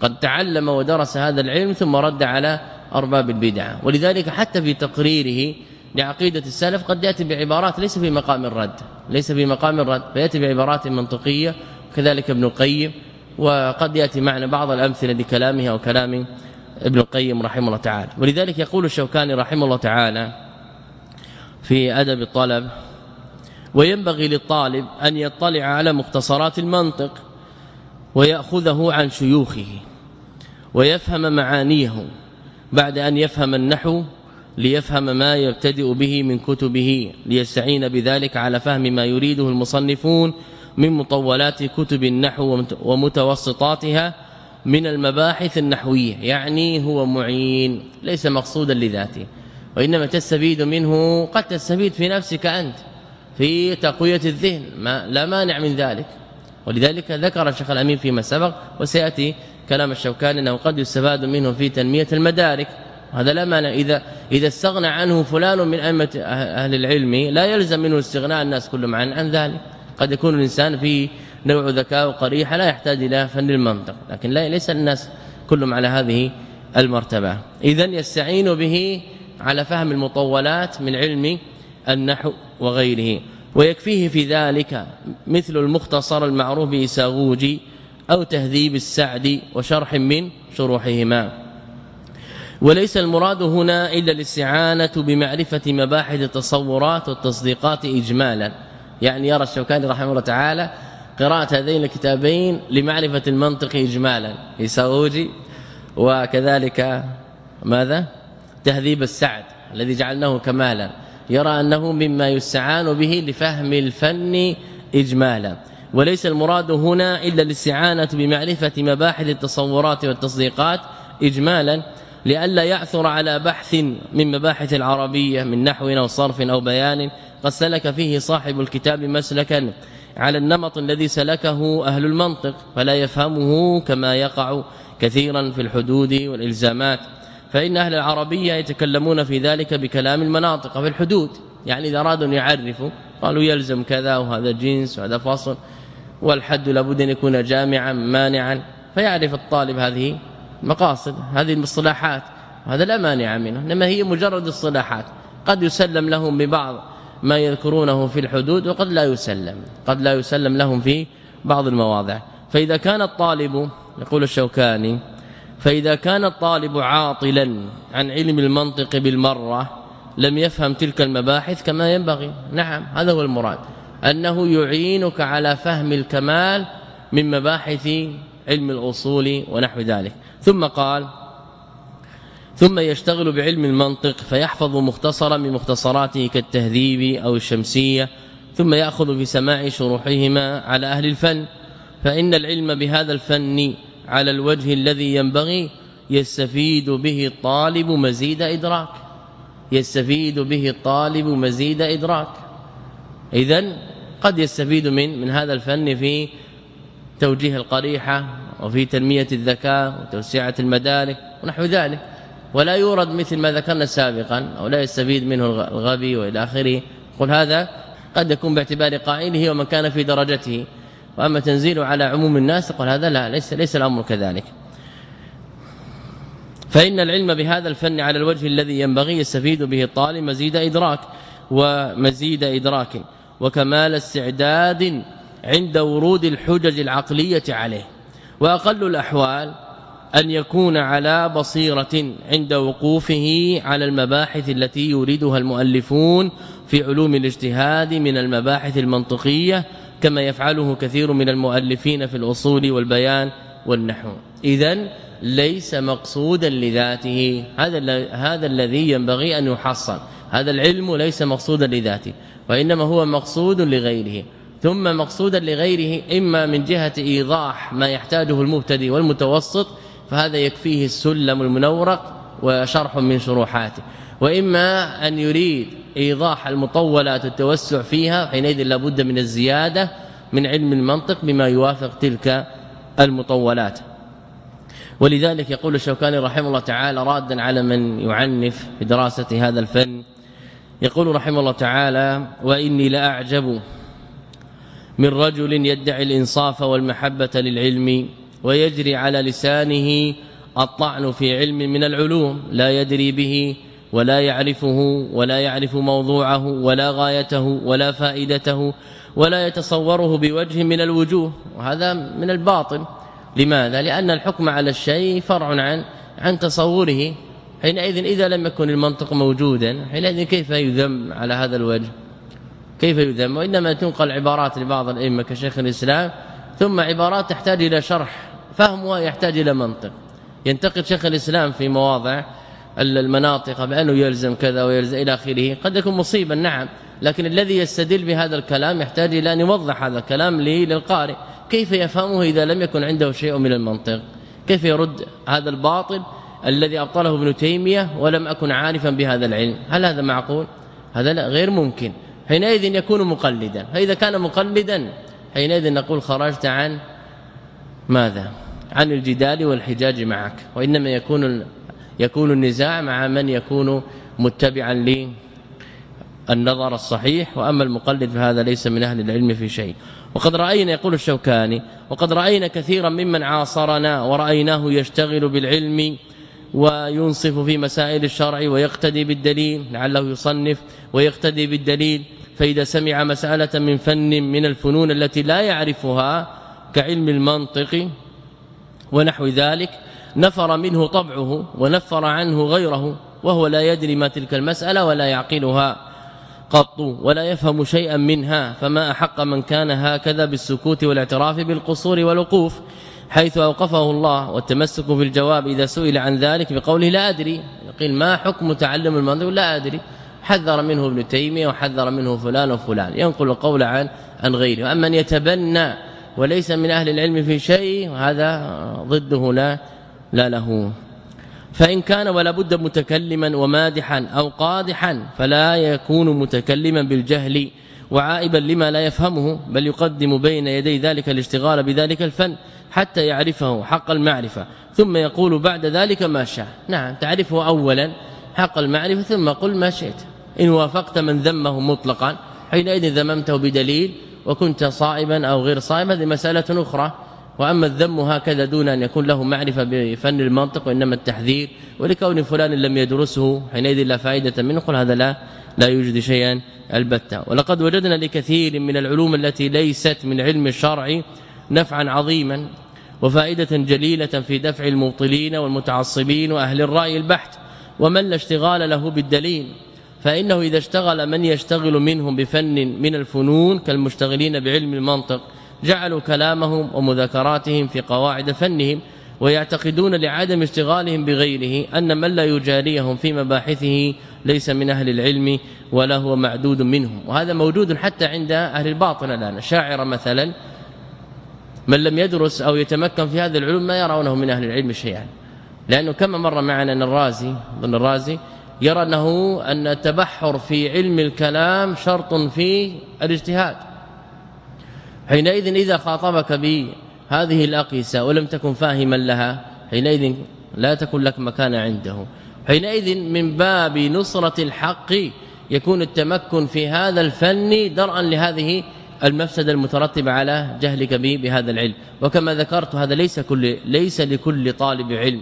قد تعلم ودرس هذا العلم ثم رد على أرباب البدع. ولذلك حتى في تقريره لعقيدة السلف قد يأتي بعبارات ليس في مقام الرد. ليس في مقام الرد فيأتي بعبارات منطقية كذلك ابن القيم وقد يأتي معنا بعض الأمثلة لكلامه أو كلام ابن القيم رحمه الله تعالى. ولذلك يقول الشوكاني رحمه الله تعالى في أدب الطلب وينبغي للطالب أن يطلع على مختصرات المنطق ويأخذه عن شيوخه ويفهم معانيه بعد أن يفهم النحو ليفهم ما يبتدئ به من كتبه ليستعين بذلك على فهم ما يريده المصنفون من مطولات كتب النحو ومتوسطاتها من المباحث النحوية يعني هو معين ليس مقصودا لذاته. وإنما تستفيد منه قد تستفيد في نفسك أنت في تقوية الذهن ما لا مانع من ذلك. ولذلك ذكر الشيخ الأمين فيما سبق وسيأتي كلام الشوكاني إنه قد يستفاد منه في تنمية المدارك. هذا لا مانع إذا إذا استغنى عنه فلان من أئمة أهل العلم لا يلزم منه استغناء الناس كلهم عن عن ذلك. قد يكون الإنسان في نوع ذكاء قريح لا يحتاج إلى فن المنطق لكن لا ليس الناس كلهم على هذه المرتبة. اذا يستعين به على فهم المطولات من علم النحو وغيره ويكفيه في ذلك مثل المختصر المعروف بإساغوجي أو تهذيب السعد وشرح من شروحهما. وليس المراد هنا إلا الاستعانة بمعرفة مباحث التصورات والتصديقات إجمالا. يعني يرى الشوكاني رحمه الله تعالى قراءة هذين الكتابين لمعرفة المنطق اجمالا. يساوجي وكذلك ماذا؟ تهذيب السعد الذي جعلناه كمالا. يرى أنه مما يستعان به لفهم الفن اجمالا. وليس المراد هنا إلا الاستعانة بمعرفة مباحث التصورات والتصديقات اجمالا. لئلا يعثر على بحث من مباحث العربية من نحو أو صرف أو بيان قد سلك فيه صاحب الكتاب مسلكا على النمط الذي سلكه أهل المنطق فلا يفهمه كما يقع كثيرا في الحدود والإلزامات. فإن أهل العربية يتكلمون في ذلك بكلام المناطق في الحدود. يعني إذا أرادوا يعرفوا قالوا يلزم كذا وهذا جنس وهذا فصل والحد لابد أن يكون جامعا مانعا. فيعرف الطالب هذه مقاصد هذه المصطلحات هذا لا مانع منه إنما هي مجرد الصلاحات. قد يسلم لهم ببعض ما يذكرونه في الحدود وقد لا يسلم قد لا يسلم لهم في بعض المواضع. فإذا كان الطالب يقول الشوكاني فإذا كان الطالب عاطلا عن علم المنطق بالمرة لم يفهم تلك المباحث كما ينبغي. نعم هذا هو المراد. أنه يعينك على فهم الكمال من مباحث علم الأصول ونحو ذلك. ثم قال ثم يشتغل بعلم المنطق فيحفظ مختصرا من مختصراته كالتهذيب أو الشمسية ثم يأخذ في سماع شروحهما على أهل الفن فإن العلم بهذا الفن على الوجه الذي ينبغي يستفيد به الطالب مزيد إدراك يستفيد به الطالب مزيد إدراك. إذا قد يستفيد من من هذا الفن في توجيه القريحة وفي تنمية الذكاء وتوسعة المدارك ونحو ذلك. ولا يورد مثل ما ذكرنا سابقا أو لا يستفيد منه الغبي وإلى آخره. قل هذا قد يكون باعتبار قائله ومن كان في درجته. وأما تنزيله على عموم الناس قل هذا لا ليس ليس الأمر كذلك. فإن العلم بهذا الفن على الوجه الذي ينبغي يستفيد به الطالب مزيد إدراك ومزيد إدراك وكمال استعداد عند ورود الحجج العقلية عليه. وأقل الأحوال أن يكون على بصيرة عند وقوفه على المباحث التي يريدها المؤلفون في علوم الاجتهاد من المباحث المنطقية كما يفعله كثير من المؤلفين في الأصول والبيان والنحو. اذا ليس مقصودا لذاته. هذا هذا الذي ينبغي أن يحصل. هذا العلم ليس مقصودا لذاته وإنما هو مقصود لغيره. ثم مقصودا لغيره إما من جهة إيضاح ما يحتاجه المبتدئ والمتوسط فهذا يكفيه السلم المنورق وشرح من شروحاته. وإما أن يريد إيضاح المطولات التوسع فيها حينئذ لابد من الزيادة من علم المنطق بما يوافق تلك المطولات. ولذلك يقول الشوكاني رحمه الله تعالى رادا على من يعنف في دراسه هذا الفن يقول رحمه الله تعالى وإني لأعجب من رجل يدعي الإنصاف والمحبة للعلم ويجري على لسانه الطعن في علم من العلوم لا يدري به ولا يعرفه ولا يعرف موضوعه ولا غايته ولا فائدته ولا يتصوره بوجه من الوجوه. وهذا من الباطل. لماذا؟ لأن الحكم على الشيء فرع عن عن تصوره. حينئذ إذا لم يكن المنطق موجودا حينئذ كيف يذم على هذا الوجه؟ كيف يذم وإنما تنقل عبارات لبعض الأئمة كشيخ الإسلام ثم عبارات تحتاج إلى شرح فهمها يحتاج إلى منطق. ينتقد شيخ الإسلام في مواضع المناطق بأنه يلزم كذا ويلزم إلى آخره. قد يكون مصيبا نعم لكن الذي يستدل بهذا الكلام يحتاج إلى أن يوضح هذا الكلام للقارئ. كيف يفهمه إذا لم يكن عنده شيء من المنطق؟ كيف يرد هذا الباطل الذي أبطله ابن تيمية ولم أكن عارفا بهذا العلم؟ هل هذا معقول؟ هذا لا غير ممكن. حينئذ يكون مقلدا. فإذا كان مقلدا حينئذ نقول خرجت عن ماذا؟ عن الجدال والحجاج معك. وإنما يكون يكون النزاع مع من يكون متبعا للنظر الصحيح. وأما المقلد فهذا ليس من أهل العلم في شيء. وقد رأينا يقول الشوكاني وقد رأينا كثيرا ممن عاصرنا ورأيناه يشتغل بالعلم وينصف في مسائل الشرع ويقتدي بالدليل لعله يصنف ويقتدي بالدليل. فإذا سمع مسألة من فن من الفنون التي لا يعرفها كعلم المنطق ونحو ذلك نفر منه طبعه ونفر عنه غيره وهو لا يدري ما تلك المسألة ولا يعقلها قط ولا يفهم شيئا منها فما أحق من كان هكذا بالسكوت والاعتراف بالقصور والوقوف حيث أوقفه الله والتمسك في الجواب إذا سئل عن ذلك بقوله لا أدري قيل ما حكم تعلم المنطق؟ لا أدري. حذر منه ابن تيمية وحذر منه فلان وفلان. ينقل القول عن عن غيره. اما أن يتبنى وليس من أهل العلم في شيء هذا ضده لا لا له. فإن كان ولا بد متكلما ومادحا أو قادحا فلا يكون متكلما بالجهل وعائبا لما لا يفهمه بل يقدم بين يدي ذلك الاشتغال بذلك الفن حتى يعرفه حق المعرفة. ثم يقول بعد ذلك ما شاء. نعم تعرفه اولا حق المعرفة ثم قل ما شئت. إن وافقت من ذمه مطلقا حينئذ ذممته بدليل وكنت صائبا أو غير صائب هذه مسألة أخرى. وأما الذم هكذا دون أن يكون له معرفة بفن المنطق وإنما التحذير. ولكون فلان لم يدرسه حينئذ لا فائدة منه قل هذا لا لا يوجد شيئا البتة. ولقد وجدنا لكثير من العلوم التي ليست من علم الشرع نفعا عظيما وفائدة جليلة في دفع المبطلين والمتعصبين وأهل الرأي البحت ومن لا اشتغال له بالدليل. فإنه إذا اشتغل من يشتغل منهم بفن من الفنون كالمشتغلين بعلم المنطق جعلوا كلامهم ومذاكراتهم في قواعد فنهم ويعتقدون لعدم اشتغالهم بغيره أن من لا يجاريهم في مباحثه ليس من أهل العلم ولا هو معدود منهم. وهذا موجود حتى عند أهل الباطن الآن. الشاعر مثلا من لم يدرس أو يتمكن في هذا العلوم ما يرونه من أهل العلم شيئا. لأنه كما مر معنا أن الرازي ظن الرازي يرى أنه أن التبحر في علم الكلام شرط في الاجتهاد. حينئذ إذا خاطبك بهذه الأقيسة ولم تكن فاهما لها حينئذ لا تكن لك مكان عنده. حينئذ من باب نصرة الحق يكون التمكن في هذا الفن درءا لهذه المفسدة المترتبة على جهلك به بهذا العلم. وكما ذكرت هذا ليس كل ليس لكل طالب علم.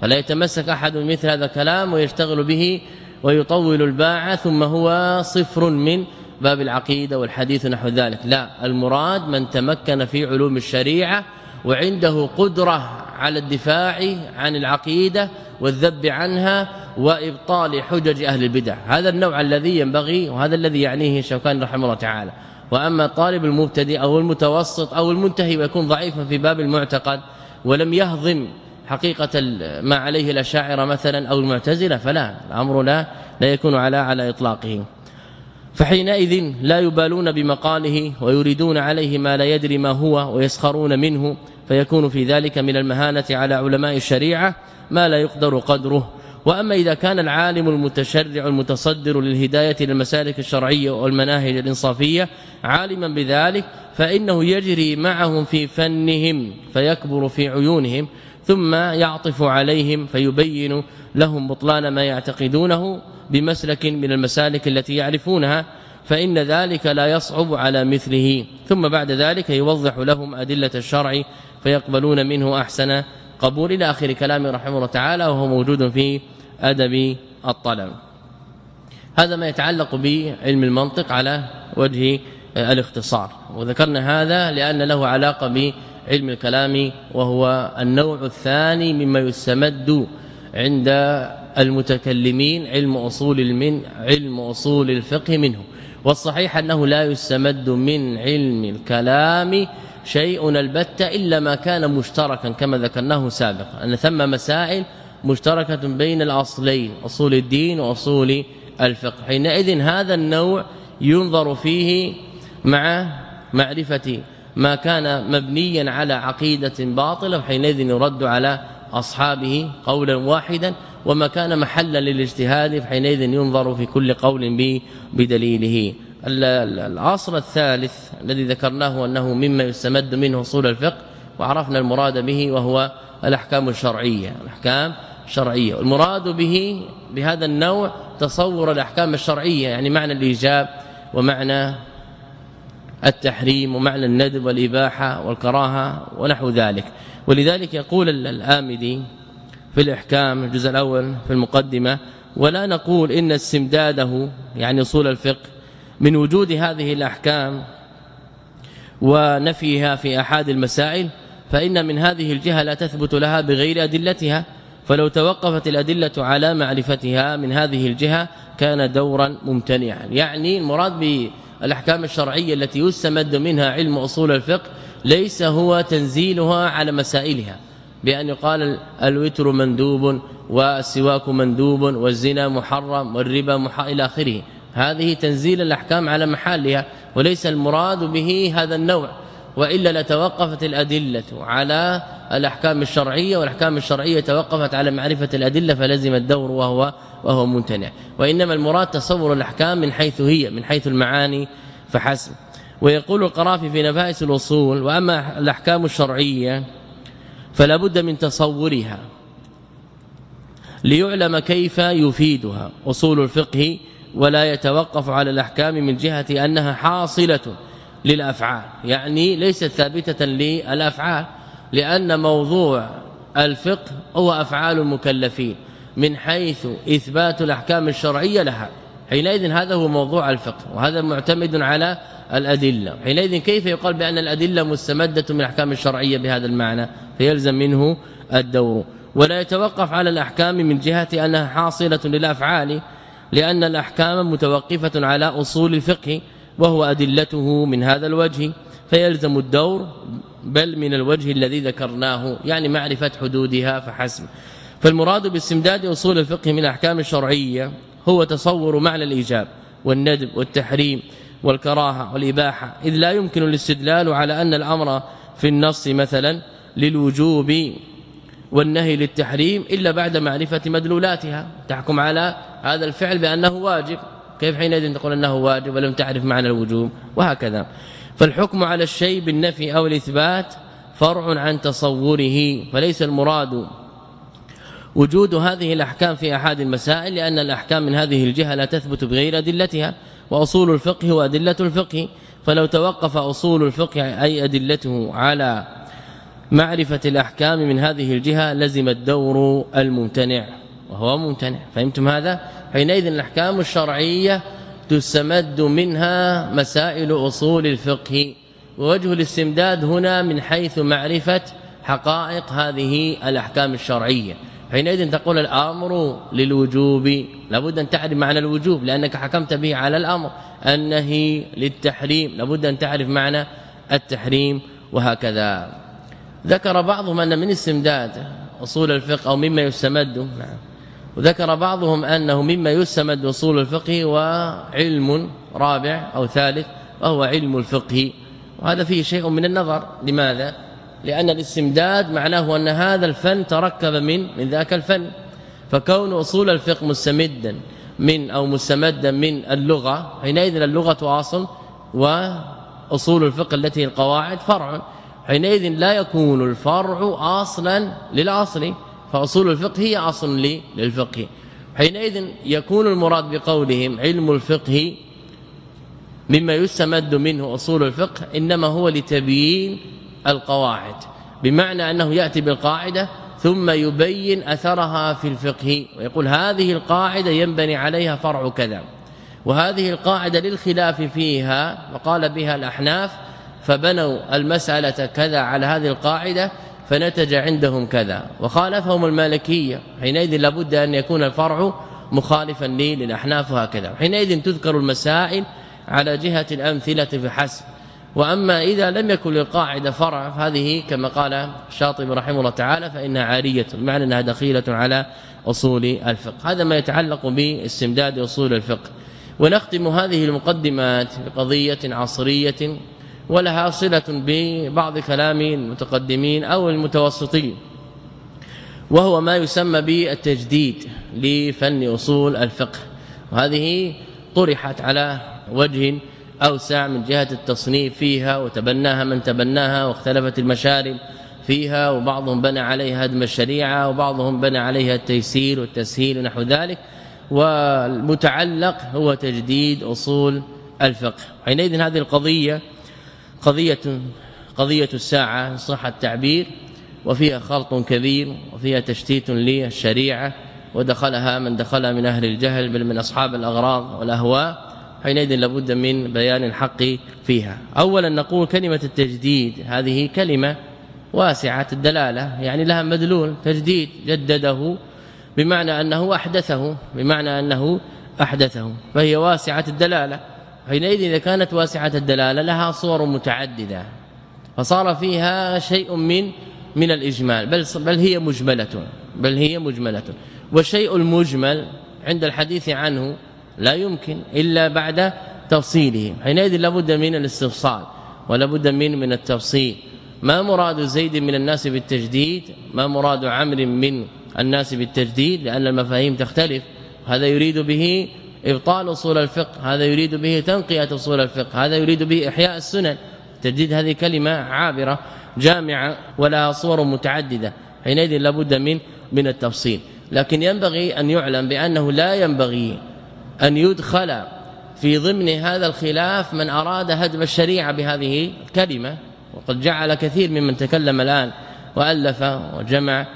فلا يتمسك أحد مثل هذا الكلام ويشتغل به ويطول الباع ثم هو صفر من باب العقيدة والحديث نحو ذلك. لا المراد من تمكن في علوم الشريعة وعنده قدرة على الدفاع عن العقيدة والذب عنها وإبطال حجج أهل البدع. هذا النوع الذي ينبغي وهذا الذي يعنيه شوكان رحمه الله تعالى. وأما طالب المبتدئ أو المتوسط أو المنتهي ويكون ضعيفا في باب المعتقد ولم يهضم حقيقة ما عليه الاشاعره مثلا أو المعتزلة فلا الأمر لا لا يكون على على إطلاقه. فحينئذ لا يبالون بمقاله ويريدون عليه ما لا يدري ما هو ويسخرون منه فيكون في ذلك من المهانة على علماء الشريعة ما لا يقدر قدره. وأما إذا كان العالم المتشرع المتصدر للهداية للمسالك الشرعية والمناهج الإنصافية عالما بذلك فإنه يجري معهم في فنهم فيكبر في عيونهم. ثم يعطف عليهم فيبين لهم بطلان ما يعتقدونه بمسلك من المسالك التي يعرفونها فإن ذلك لا يصعب على مثله. ثم بعد ذلك يوضح لهم أدلة الشرع فيقبلون منه أحسن قبول. إلى آخر كلامه رحمه الله تعالى وهو موجود في أدب الطلب. هذا ما يتعلق بعلم المنطق على وجه الاختصار. وذكرنا هذا لأن له علاقة بعلم الكلام وهو النوع الثاني مما يستمد عند المتكلمين علم أصول المن علم أصول الفقه منه. والصحيح أنه لا يستمد من علم الكلام شيء البتة إلا ما كان مشتركا كما ذكرناه سابقا. أن ثم مسائل مشتركة بين الأصلين أصول الدين وأصول الفقه. حينئذ هذا النوع ينظر فيه مع معرفة ما كان مبنيا على عقيدة باطلة وحينئذ يرد على أصحابه قولا واحدا. وما كان محلا للاجتهاد فحينئذ ينظر في كل قول بدليله. الاصل الثالث الذي ذكرناه أنه مما يستمد منه أصول الفقه وعرفنا المراد به وهو الأحكام الشرعية. الأحكام الشرعية. والمراد به بهذا النوع تصور الأحكام الشرعية يعني معنى الإيجاب ومعنى التحريم ومعنى الندب والإباحة والكراهة ونحو ذلك. ولذلك يقول الآمدي في الإحكام الجزء الأول في المقدمة ولا نقول إن استمداده يعني أصول الفقه من وجود هذه الأحكام ونفيها في احاد المسائل فإن من هذه الجهة لا تثبت لها بغير أدلتها. فلو توقفت الأدلة على معرفتها من هذه الجهة كان دورا ممتنعا. يعني المراد بالاحكام الشرعية التي يستمد منها علم أصول الفقه ليس هو تنزيلها على مسائلها بأن يقال الوتر مندوب والسواك مندوب والزنا محرم والربا محرم إلى آخره. هذه تنزيل الأحكام على محلها وليس المراد به هذا النوع. وإلا لتوقفت الأدلة على الأحكام الشرعية والأحكام الشرعية توقفت على معرفة الأدلة فلزم الدور وهو وهو ممتنع. وإنما المراد تصور الأحكام من حيث هي من حيث المعاني فحسب. ويقول القرافي في نفائس الأصول وأما الأحكام الشرعية فلا بد من تصورها ليعلم كيف يفيدها. أصول الفقه ولا يتوقف على الأحكام من جهة أنها حاصلة للأفعال. يعني ليست ثابتة للأفعال لأن موضوع الفقه هو أفعال المكلفين. من حيث إثبات الأحكام الشرعية لها. حينئذ هذا هو موضوع الفقه وهذا معتمد على الأدلة. حينئذ كيف يقال بأن الأدلة مستمدة من الأحكام الشرعية بهذا المعنى؟ فيلزم منه الدور. ولا يتوقف على الأحكام من جهة أنها حاصلة للأفعال لأن الأحكام متوقفة على أصول الفقه وهو أدلته من هذا الوجه. فيلزم الدور بل من الوجه الذي ذكرناه يعني معرفة حدودها فحسب. فالمراد باستمداد أصول الفقه من الاحكام الشرعية هو تصور معنى الإيجاب والندب والتحريم والكراهة والإباحة إذ لا يمكن الاستدلال على أن الأمر في النص مثلا للوجوب والنهي للتحريم إلا بعد معرفة مدلولاتها تحكم على هذا الفعل بأنه واجب. كيف حينئذ تقول أنه واجب ولم تعرف معنى الوجوب؟ وهكذا. فالحكم على الشيء بالنفي أو الإثبات فرع عن تصوره فليس المراد وجود هذه الأحكام في أحد المسائل لأن الأحكام من هذه الجهة لا تثبت بغير أدلتها وأصول الفقه وادله الفقه. فلو توقف أصول الفقه أي أدلته على معرفة الأحكام من هذه الجهة لزم الدور الممتنع وهو ممتنع. فهمتم هذا؟ حينئذ الأحكام الشرعية تستمد منها مسائل أصول الفقه. ووجه الاستمداد هنا من حيث معرفة حقائق هذه الأحكام الشرعية. حينئذ تقول الأمر للوجوب لابد أن تعرف معنى الوجوب لأنك حكمت به على الأمر. النهي للتحريم لابد أن تعرف معنى التحريم وهكذا. ذكر بعضهم أن من استمداد أصول الفقه أو مما يستمد نعم. وذكر بعضهم أنه مما يستمد أصول الفقه وعلم رابع أو ثالث وهو علم الفقه. وهذا فيه شيء من النظر. لماذا؟ لأن الاستمداد معناه أن هذا الفن تركب من من ذاك الفن. فكون أصول الفقه مستمدا من أو مستمدا من اللغة حينئذ اللغة اصل وأصول الفقه التي القواعد فرع حينئذ لا يكون الفرع أصلا للأصل فأصول الفقه هي أصل للفقه. حينئذ يكون المراد بقولهم علم الفقه مما يستمد منه أصول الفقه إنما هو لتبيين القواعد بمعنى أنه يأتي بالقاعدة ثم يبين أثرها في الفقه ويقول هذه القاعدة ينبني عليها فرع كذا وهذه القاعدة للخلاف فيها وقال بها الأحناف فبنوا المسألة كذا على هذه القاعدة فنتج عندهم كذا وخالفهم المالكية حينئذ لابد أن يكون الفرع مخالفا للأحناف وهكذا حينئذ تذكر المسائل على جهة الأمثلة فحسب وأما إذا لم يكن للقاعدة فرع فهذه كما قال الشاطبي رحمه الله تعالى فإنها عارية بمعنى إنها دخيلة على أصول الفقه. هذا ما يتعلق باستمداد أصول الفقه. ونختم هذه المقدمات بقضية عصرية ولها صلة ببعض كلام المتقدمين أو المتوسطين وهو ما يسمى بالتجديد لفن أصول الفقه. وهذه طرحت على وجه أوسع من جهة التصنيف فيها وتبناها من تبناها واختلفت المشارب فيها وبعضهم بنى عليها هدم الشريعة وبعضهم بنى عليها التيسير والتسهيل ونحو ذلك والمتعلق هو تجديد أصول الفقه. حينئذ هذه القضية قضية قضية الساعة صح التعبير وفيها خلط كبير وفيها تشتيت للشريعة ودخلها من دخلها من أهل الجهل بل من أصحاب الأغراض والأهواء حينئذ لابد من بيان الحق فيها. اولا نقول كلمة التجديد هذه كلمة واسعة الدلالة يعني لها مدلول تجديد جدده بمعنى أنه أحدثه بمعنى أنه أحدثه فهي واسعة الدلالة. حينئذ إذا كانت واسعة الدلالة لها صور متعددة فصار فيها شيء من من الإجمال. بل بل هي مجملة بل هي مجملة. والشيء المجمل عند الحديث عنه لا يمكن إلا بعد تفصيله. حينئذ لابد من الاستفصال ولا بد من من التفصيل. ما مراد زيد من الناس بالتجديد؟ ما مراد عمرو من الناس بالتجديد؟ لأن المفاهيم تختلف. هذا يريد به إبطال أصول الفقه هذا يريد به تنقية أصول الفقه هذا يريد به إحياء السنن. التجديد هذه كلمة عابرة جامعة ولها صور متعددة. حينئذ لابد من من التفصيل. لكن ينبغي أن يعلم بأنه لا ينبغي أن يدخل في ضمن هذا الخلاف من أراد هدم الشريعة بهذه الكلمة. وقد جعل كثير ممن تكلم الآن وألف وجمع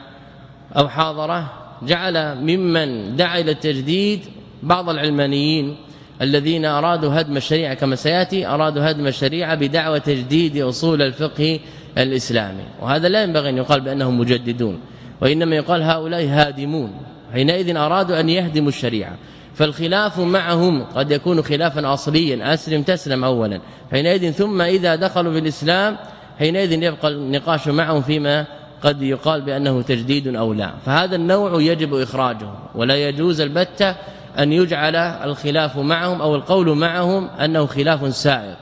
أو حاضره. جعل ممن دعا إلى التجديد بعض العلمانيين الذين أرادوا هدم الشريعة كما سيأتي أرادوا هدم الشريعة بدعوى تجديد أصول الفقه الإسلامي. وهذا لا ينبغي أن يقال بأنهم مجددون وإنما يقال هؤلاء هادمون. حينئذ أرادوا أن يهدموا الشريعة. فالخلاف معهم قد يكون خلافا اصليا. أسلم تسلم اولا. حينئذ ثم إذا دخلوا في الإسلام حينئذ يبقى النقاش معهم فيما قد يقال بأنه تجديد أو لا. فهذا النوع يجب إخراجه ولا يجوز البتة أن يجعل الخلاف معهم أو القول معهم أنه خلاف سائر.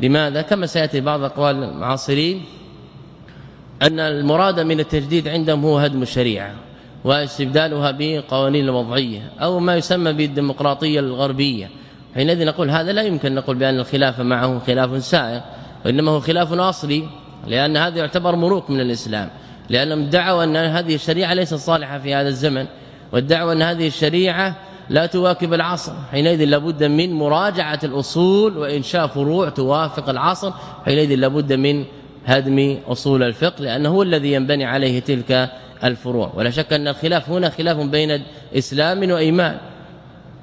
لماذا؟ كما سيأتي بعض أقوال المعاصرين أن المراد من التجديد عندهم هو هدم الشريعة. واستبدالها بقوانين الوضعية أو ما يسمى بالديمقراطية الغربية. حينئذ نقول هذا لا يمكن نقول بأن الخلاف معه خلاف سائغ وإنما هو خلاف أصلي لأن هذا يعتبر مروق من الإسلام. لأنهم ادعوا أن هذه الشريعة ليست صالحة في هذا الزمن وادعوا أن هذه الشريعة لا تواكب العصر. حينئذ لابد من مراجعة الأصول وإنشاء فروع توافق العصر. حينئذ لابد من هدم أصول الفقه لأنه هو الذي ينبني عليه تلك الفروع. ولا شك أن الخلاف هنا خلاف بين اسلام وإيمان.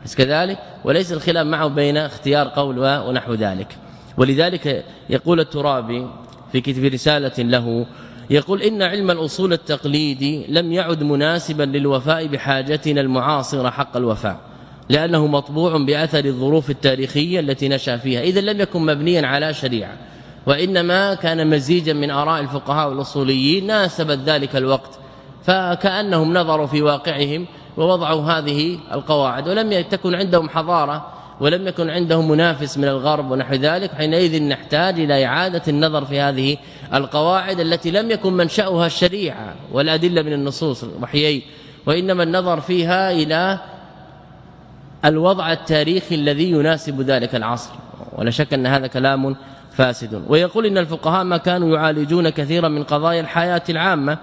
بس كذلك وليس الخلاف معه بين اختيار قول ونحو ذلك. ولذلك يقول الترابي في كتاب رسالة له يقول إن علم الأصول التقليدي لم يعد مناسبا للوفاء بحاجتنا المعاصرة حق الوفاء لأنه مطبوع بأثر الظروف التاريخية التي نشأ فيها. إذا لم يكن مبنيا على شريعة وإنما كان مزيجا من آراء الفقهاء والأصوليين. ناسبت ذلك الوقت فكأنهم نظروا في واقعهم ووضعوا هذه القواعد ولم تكن عندهم حضارة ولم يكن عندهم منافس من الغرب ونحو ذلك حينئذ نحتاج إلى إعادة النظر في هذه القواعد التي لم يكن منشأها الشريعة والأدلة من النصوص الوحيين وإنما النظر فيها إلى الوضع التاريخي الذي يناسب ذلك العصر ولا شك أن هذا كلام فاسد. ويقول إن الفقهاء ما كانوا يعالجون كثيرا من قضايا الحياة العامة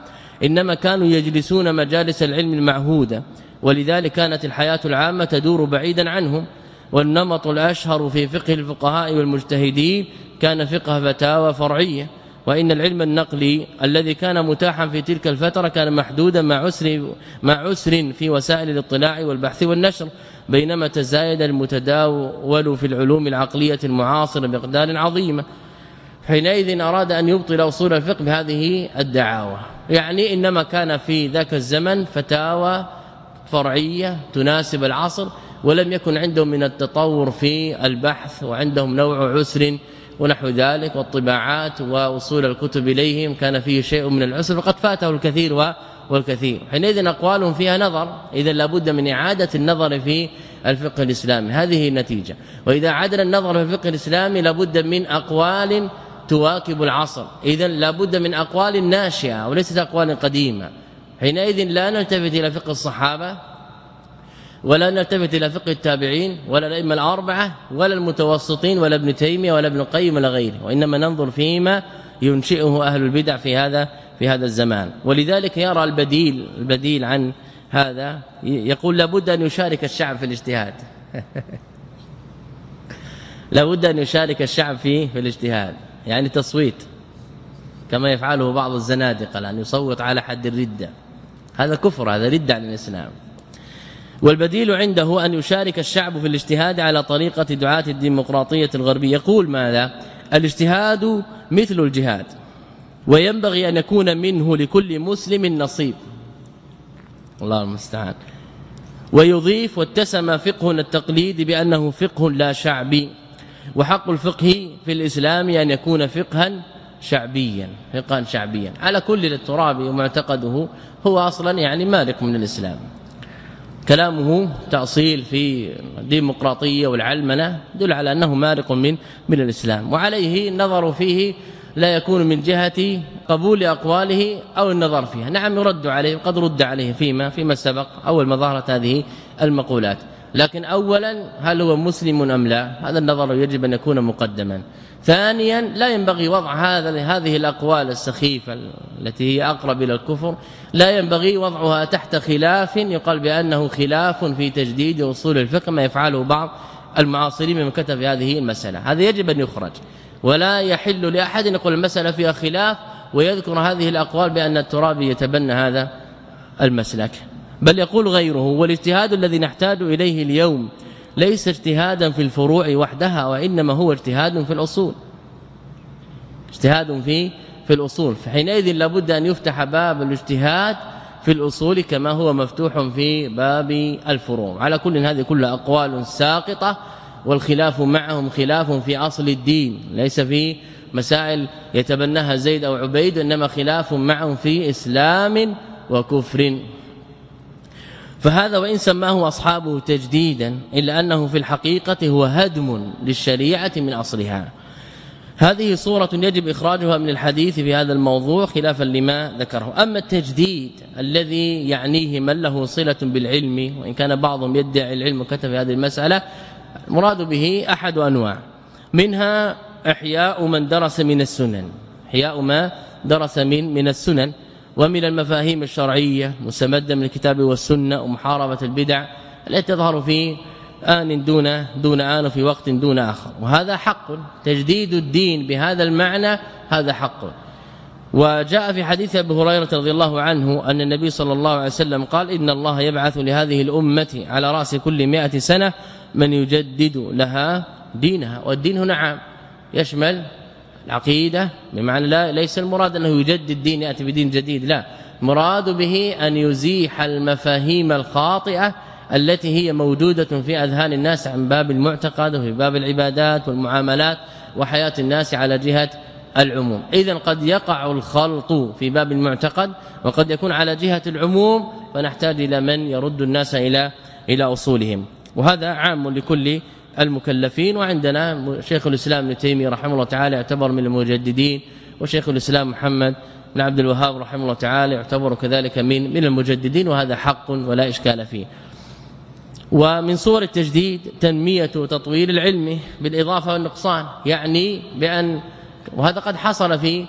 إنما كانوا يجلسون مجالس العلم المعهودة ولذلك كانت الحياة العامة تدور بعيدا عنهم. والنمط الأشهر في فقه الفقهاء والمجتهدين كان فقه فتاوى فرعية وإن العلم النقلي الذي كان متاحا في تلك الفترة كان محدودا مع عسر مع عسر في وسائل الاطلاع والبحث والنشر بينما تزايد المتداول في العلوم العقلية المعاصرة بمقدار عظيمه حينئذ أراد أن يبطل أصول الفقه بهذه الدعاوى. يعني إنما كان في ذاك الزمن فتاوى فرعية تناسب العصر ولم يكن عندهم من التطور في البحث وعندهم نوع عسر ونحو ذلك والطباعات واصول الكتب إليهم كان فيه شيء من العسر فقد فاته الكثير والكثير. حينئذ اقوالهم فيها نظر اذا لابد من إعادة النظر في الفقه الإسلامي. هذه النتيجة. وإذا عدنا النظر في الفقه الإسلامي لابد من أقوال تواكب العصر. اذا لابد من أقوال ناشئة وليست أقوال قديمة. حينئذ لا نلتفت إلى فقه الصحابة ولا نلتفت إلى فقه التابعين ولا الأئمة الأربعة ولا المتوسطين ولا ابن تيمية ولا ابن القيم ولا غيره. وإنما ننظر فيما ينشئه أهل البدع في هذا في هذا الزمان. ولذلك يرى البديل البديل عن هذا يقول لابد أن يشارك الشعب في الاجتهاد. لابد أن يشارك الشعب في في الاجتهاد. يعني تصويت كما يفعله بعض الزنادقة لأن يصوت على حد الردة. هذا كفر هذا ردة عن الإسلام. والبديل عنده أن يشارك الشعب في الاجتهاد على طريقة دعاة الديمقراطية الغربية. يقول ماذا؟ الاجتهاد مثل الجهاد وينبغي أن يكون منه لكل مسلم نصيب. الله المستعان. ويضيف واتسم فقهنا التقليد بأنه فقه لا شعبي. وحق الفقه في الإسلام أن يكون فقها شعبيا فقها شعبيا. على كل الترابي ومعتقده هو أصلا يعني مالك من الإسلام. كلامه تأصيل في الديمقراطية والعلمنة دل على أنه مارق من من الإسلام. وعليه النظر فيه لا يكون من جهة قبول أقواله أو النظر فيها. نعم يرد عليه قد رد عليه فيما فيما سبق أول ما ظهرت هذه المقولات. لكن اولا هل هو مسلم أم لا؟ هذا النظر يجب أن يكون مقدما. ثانيا لا ينبغي وضع هذا هذه الأقوال السخيفة التي هي أقرب إلى الكفر لا ينبغي وضعها تحت خلاف يقال بأنه خلاف في تجديد أصول الفقه ما يفعله بعض المعاصرين من كتب هذه المسألة. هذا يجب أن يخرج. ولا يحل لأحد أن يقول المسألة فيها خلاف ويذكر هذه الأقوال بأن الترابي يتبنى هذا المسلك. بل يقول غيره والاجتهاد الذي نحتاج إليه اليوم ليس اجتهادا في الفروع وحدها وإنما هو اجتهاد في الأصول. اجتهاد في في الأصول. فحينئذ لابد أن يفتح باب الاجتهاد في الأصول كما هو مفتوح في باب الفروع. على كل هذه كلها أقوال ساقطة والخلاف معهم خلاف في أصل الدين. ليس في مسائل يتبناها زيد أو عبيد إنما خلاف معهم في إسلام وكفر. فهذا وإن سماه أصحابه تجديدا إلا أنه في الحقيقة هو هدم للشريعة من أصلها. هذه صورة يجب إخراجها من الحديث في هذا الموضوع خلافا لما ذكره. أما التجديد الذي يعنيه من له صلة بالعلم وإن كان بعضهم يدعي العلم وكتب هذه المسألة المراد به أحد أنواع. منها إحياء من درس من السنن. إحياء ما درس من من السنن. ومن المفاهيم الشرعية مستمدة من الكتاب والسنة ومحاربة البدع التي تظهر في آن دون دون آن في وقت دون آخر. وهذا حق. تجديد الدين بهذا المعنى هذا حق. وجاء في حديث أبي هريرة رضي الله عنه أن النبي صلى الله عليه وسلم قال إن الله يبعث لهذه الأمة على رأس كل مئة سنة من يجدد لها دينها. والدين هنا عام. يشمل العقيدة بمعنى لا ليس المراد أنه يجدد الدين يأتي بدين جديد لا. مراد به أن يزيح المفاهيم الخاطئة التي هي موجودة في أذهان الناس عن باب المعتقد وفي باب العبادات والمعاملات وحياة الناس على جهة العموم. اذا قد يقع الخلط في باب المعتقد وقد يكون على جهة العموم فنحتاج إلى من يرد الناس إلى إلى أصولهم. وهذا عام لكل المكلفين وعندنا شيخ الإسلام ابن تيمية رحمه الله تعالى يعتبر من المجددين وشيخ الإسلام محمد بن عبد الوهاب رحمه الله تعالى يعتبر كذلك من من المجددين وهذا حق ولا إشكال فيه. ومن صور التجديد تنمية وتطوير العلم بالإضافة والنقصان يعني بان وهذا قد حصل في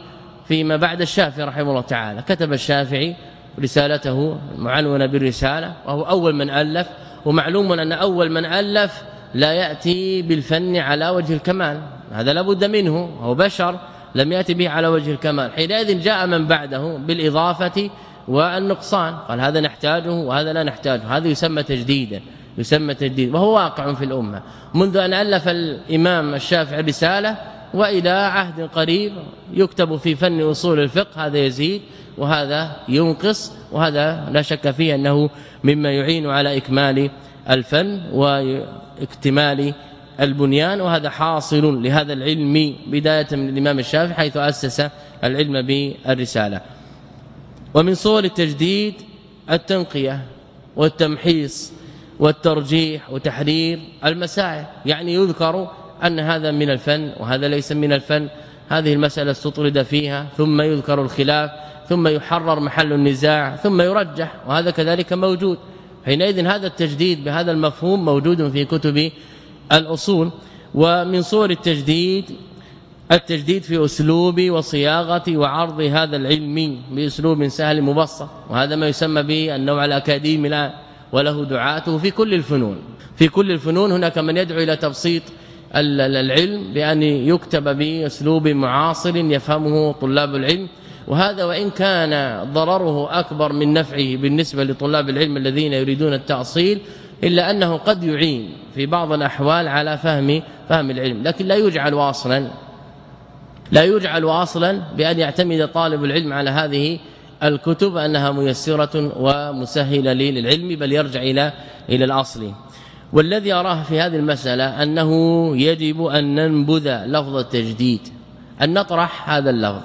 فيما بعد الشافعي رحمه الله تعالى. كتب الشافعي رسالته معنونه بالرسالة وهو أول من ألف ومعلوم أن أول من ألف لا يأتي بالفن على وجه الكمال. هذا لابد منه هو بشر لم يأتي به على وجه الكمال. حينئذ جاء من بعده بالإضافة والنقصان. قال هذا نحتاجه وهذا لا نحتاجه. هذا يسمى تجديدا يسمى تجديد وهو واقع في الأمة. منذ أن ألف الإمام الشافعي رسالة وإلى عهد قريب يكتب في فن أصول الفقه هذا يزيد وهذا ينقص وهذا لا شك فيه أنه مما يعين على إكمال الفن واكتمال البنيان وهذا حاصل لهذا العلم بداية من الإمام الشافعي حيث أسس العلم بالرسالة. ومن صور التجديد التنقية والتمحيص والترجيح وتحرير المسائل يعني يذكر أن هذا من الفن وهذا ليس من الفن. هذه المسألة استطرد فيها ثم يذكر الخلاف ثم يحرر محل النزاع ثم يرجح وهذا كذلك موجود. حينئذ هذا التجديد بهذا المفهوم موجود في كتب الأصول ومن صور التجديد التجديد في أسلوب وصياغة وعرض هذا العلم بأسلوب سهل مبسط وهذا ما يسمى به النوع الأكاديمي الان وله دعاته في كل الفنون. في كل الفنون هناك من يدعو إلى تبسيط العلم بأن يكتب بأسلوب معاصر يفهمه طلاب العلم وهذا وإن كان ضرره أكبر من نفعه بالنسبة لطلاب العلم الذين يريدون التأصيل إلا أنه قد يعين في بعض الأحوال على فهم فهم العلم لكن لا يجعل واصلا. لا يجعل واصلا بأن يعتمد طالب العلم على هذه الكتب أنها ميسرة ومسهلة للعلم بل يرجع إلى إلى الأصل. والذي أراه في هذه المسألة أنه يجب أن ننبذ لفظ التجديد أن نطرح هذا اللفظ.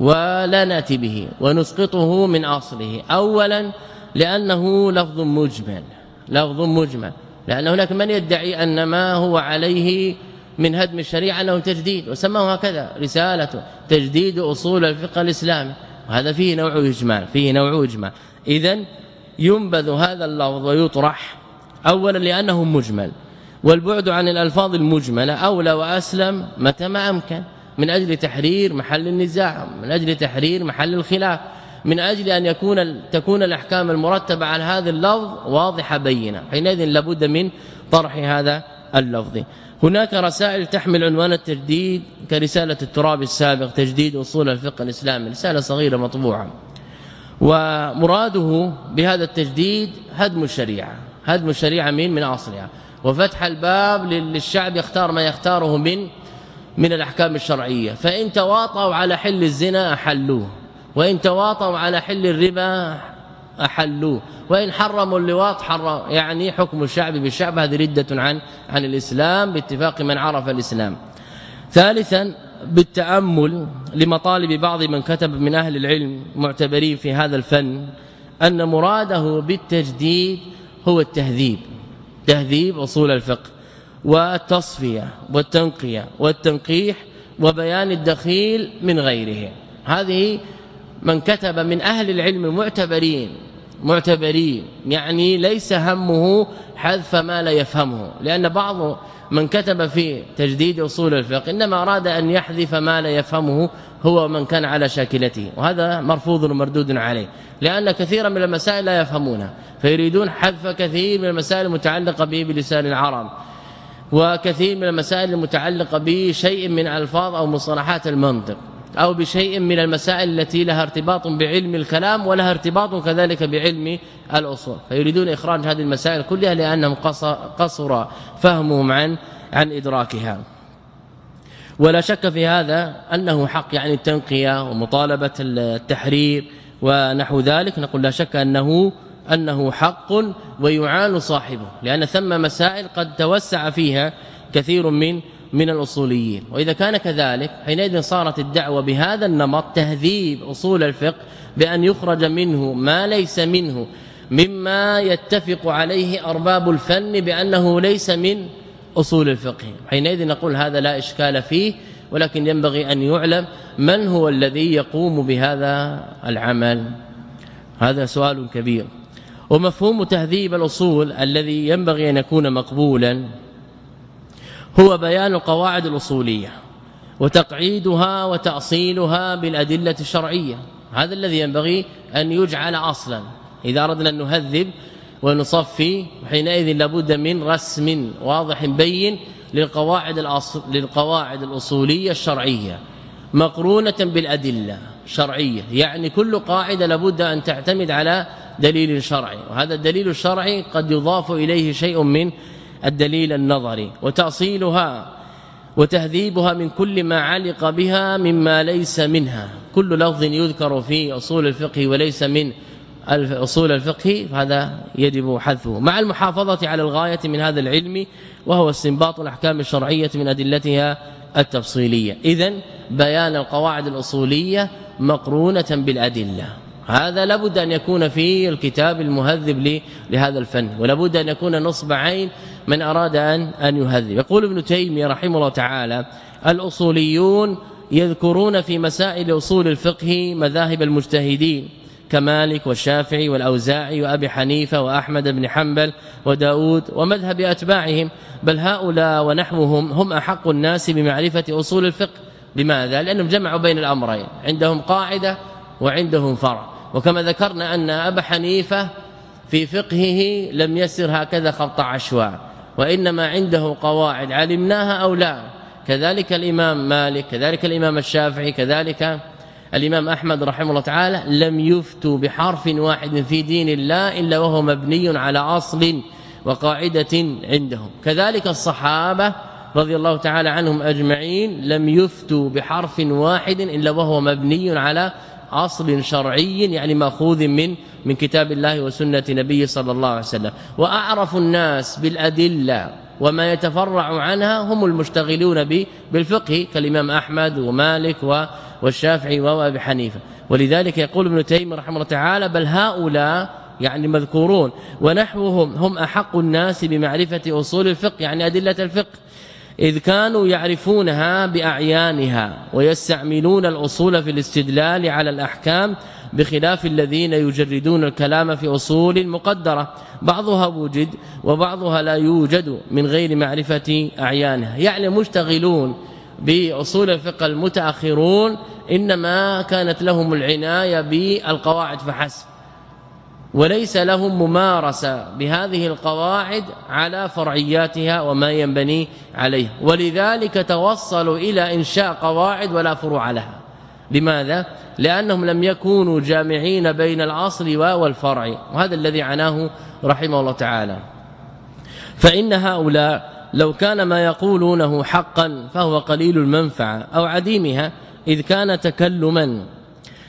ولا ناتي به ونسقطه من أصله. اولا لأنه لفظ مجمل لفظ مجمل لأن هناك من يدعي أن ما هو عليه من هدم الشريعة أنه تجديد وسماه هكذا رسالته تجديد أصول الفقه الإسلامي. وهذا فيه نوع إجمال فيه نوع إجمال. اذا ينبذ هذا اللفظ ويطرح. اولا لأنه مجمل والبعد عن الألفاظ المجملة أولى وأسلم متى ما أمكن. من أجل تحرير محل النزاع من أجل تحرير محل الخلاف من أجل أن يكون تكون الأحكام المرتبة على هذا اللفظ واضحة بينة. حينئذ لابد من طرح هذا اللفظ. هناك رسائل تحمل عنوان التجديد كرسالة التراب السابق تجديد أصول الفقه الإسلامي رسالة صغيرة مطبوعة. ومراده بهذا التجديد هدم الشريعة هدم الشريعة من من أصلها. وفتح الباب للشعب يختار ما يختاره من من الأحكام الشرعية. فإن تواطوا على حل الزنا أحلوه. وإن تواطوا على حل الربا أحلوه. وإن حرموا اللواط حرم. يعني حكم الشعب بالشعب. هذه ردة عن عن الإسلام باتفاق من عرف الإسلام. ثالثا بالتأمل لمطالب بعض من كتب من أهل العلم معتبرين في هذا الفن أن مراده بالتجديد هو التهذيب. تهذيب أصول الفقه. والتصفية والتنقية والتنقيح وبيان الدخيل من غيره. هذه من كتب من أهل العلم المعتبرين. معتبرين يعني ليس همه حذف ما لا يفهمه. لأن بعض من كتب في تجديد أصول الفقه إنما أراد أن يحذف ما لا يفهمه هو من كان على شاكلته. وهذا مرفوض ومردود عليه. لأن كثيرا من المسائل لا يفهمونها. فيريدون حذف كثير من المسائل المتعلقة به بلسان العرب. وكثير من المسائل المتعلقة بشيء من ألفاظ أو مصطلحات المنطق أو بشيء من المسائل التي لها ارتباط بعلم الكلام ولها ارتباط كذلك بعلم الأصول. فيريدون إخراج هذه المسائل كلها لأنهم قصر فهمهم عن عن إدراكها. ولا شك في هذا أنه حق يعني التنقية ومطالبة التحرير ونحو ذلك. نقول لا شك أنه أنه حق ويعان صاحبه لأن ثم مسائل قد توسع فيها كثير من من الأصوليين. وإذا كان كذلك حينئذ صارت الدعوة بهذا النمط تهذيب أصول الفقه بأن يخرج منه ما ليس منه مما يتفق عليه أرباب الفن بأنه ليس من أصول الفقه. حينئذ نقول هذا لا إشكال فيه ولكن ينبغي أن يعلم من هو الذي يقوم بهذا العمل. هذا سؤال كبير. ومفهوم تهذيب الأصول الذي ينبغي أن يكون مقبولا هو بيان القواعد الأصولية وتقعيدها وتأصيلها بالأدلة الشرعية. هذا الذي ينبغي أن يجعل أصلا. إذا أردنا أن نهذب ونصفي حينئذ لابد من رسم واضح بين للقواعد الاصل للقواعد الأصولية الشرعية. مقرونة بالأدلة شرعية. يعني كل قاعدة لابد أن تعتمد على دليل شرعي وهذا الدليل الشرعي قد يضاف إليه شيء من الدليل النظري وتأصيلها وتهذيبها من كل ما علق بها مما ليس منها كل لفظ يذكر في أصول الفقه وليس من أصول الفقه فهذا يجب حذفه. مع المحافظة على الغاية من هذا العلم وهو استنباط الأحكام الشرعية من أدلتها التفصيلية. اذا بيان القواعد الأصولية مقرونة بالأدلة. هذا لابد أن يكون في الكتاب المهذب لهذا الفن ولابد أن يكون نصب عين من أراد أن أن يهذب. يقول ابن تيمية رحمه الله تعالى الأصوليون يذكرون في مسائل أصول الفقه مذاهب المجتهدين كمالك والشافعي والأوزاعي وأبي حنيفة وأحمد بن حنبل وداود ومذهب أتباعهم بل هؤلاء ونحوهم هم أحق الناس بمعرفة أصول الفقه. لماذا؟ لأنهم جمعوا بين الأمرين عندهم قاعدة وعندهم فرع. وكما ذكرنا أن أبا حنيفة في فقهه لم يسر هكذا خط عشواء وإنما عنده قواعد علمناها أو لا؟ كذلك الإمام مالك كذلك الإمام الشافعي كذلك الإمام أحمد رحمه الله تعالى لم يفتوا بحرف واحد في دين الله إلا وهو مبني على أصل وقاعدة عندهم. كذلك الصحابة رضي الله تعالى عنهم أجمعين لم يفتوا بحرف واحد إلا وهو مبني على اصل شرعي يعني مأخوذ من من كتاب الله وسنة نبيه صلى الله عليه وسلم. وأعرف الناس بالأدلة وما يتفرع عنها هم المشتغلون بالفقه كالإمام أحمد ومالك والشافعي وابي حنيفة. ولذلك يقول ابن تيمية رحمه الله تعالى بل هؤلاء يعني مذكورون ونحوهم هم أحق الناس بمعرفة أصول الفقه يعني أدلة الفقه. إذ كانوا يعرفونها بأعيانها ويستعملون الأصول في الاستدلال على الأحكام بخلاف الذين يجردون الكلام في أصول مقدرة. بعضها وجد وبعضها لا يوجد من غير معرفة أعيانها. يعني مشتغلون بأصول الفقه المتأخرون إنما كانت لهم العناية بالقواعد فحسب. وليس لهم ممارسة بهذه القواعد على فرعياتها وما ينبني عليه. ولذلك توصلوا إلى إنشاء قواعد ولا فروع لها. لماذا؟ لأنهم لم يكونوا جامعين بين الأصل والفرع وهذا الذي عناه رحمه الله تعالى. فإن هؤلاء لو كان ما يقولونه حقا فهو قليل المنفعة أو عديمها إذ كان تكلما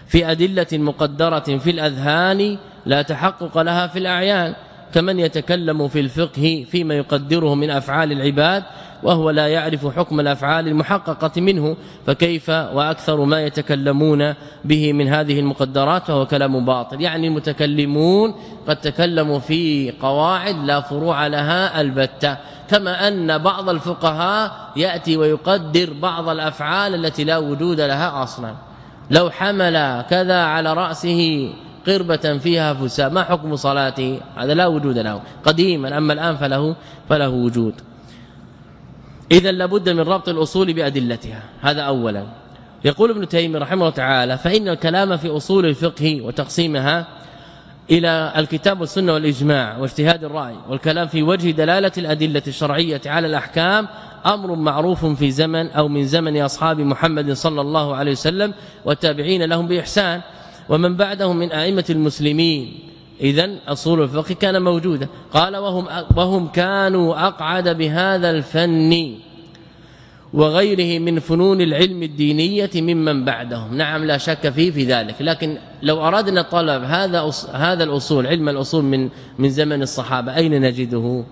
في أدلة مقدرة في الأذهان لا تحقق لها في الأعيان. كمن يتكلم في الفقه فيما يقدره من أفعال العباد وهو لا يعرف حكم الأفعال المحققة منه فكيف وأكثر ما يتكلمون به من هذه المقدرات فهو كلام باطل. يعني المتكلمون قد تكلموا في قواعد لا فروع لها البتة. كما أن بعض الفقهاء يأتي ويقدر بعض الأفعال التي لا وجود لها أصلا. لو حمل كذا على رأسه قربة فيها فساء. ما حكم صلاته هذا لا وجود له. قديما أما الآن فله فله وجود. اذا لابد من ربط الأصول بأدلتها. هذا أولا. يقول ابن تيمية رحمه الله تعالى فإن الكلام في أصول الفقه وتقسيمها إلى الكتاب والسنة والإجماع واجتهاد الرأي والكلام في وجه دلالة الأدلة الشرعية على الأحكام أمر معروف في زمن أو من زمن أصحاب محمد صلى الله عليه وسلم والتابعين لهم بإحسان. ومن بعدهم من أئمة المسلمين. اذا أصول الفقه كان موجودا قال وهم وهم كانوا أقعد بهذا الفن وغيره من فنون العلم الدينية ممن بعدهم. نعم لا شك فيه في ذلك. لكن لو أردنا طلب هذا هذا الأصول علم الأصول من من زمن الصحابة أين نجده؟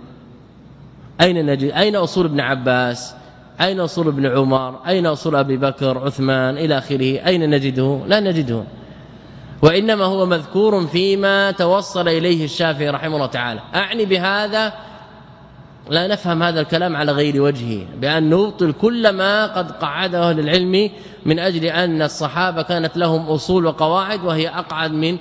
أين نجد؟ أين أصول ابن عباس؟ أين أصول ابن عمر؟ أين أصول أبي بكر عثمان إلى آخره؟ أين نجده؟ لا نجده. وإنما هو مذكور فيما توصل إليه الشافعي رحمه الله تعالى. أعني بهذا لا نفهم هذا الكلام على غير وجهه بأن نبطل كل ما قد قعده أهل العلم من أجل أن الصحابة كانت لهم أصول وقواعد وهي أقعد من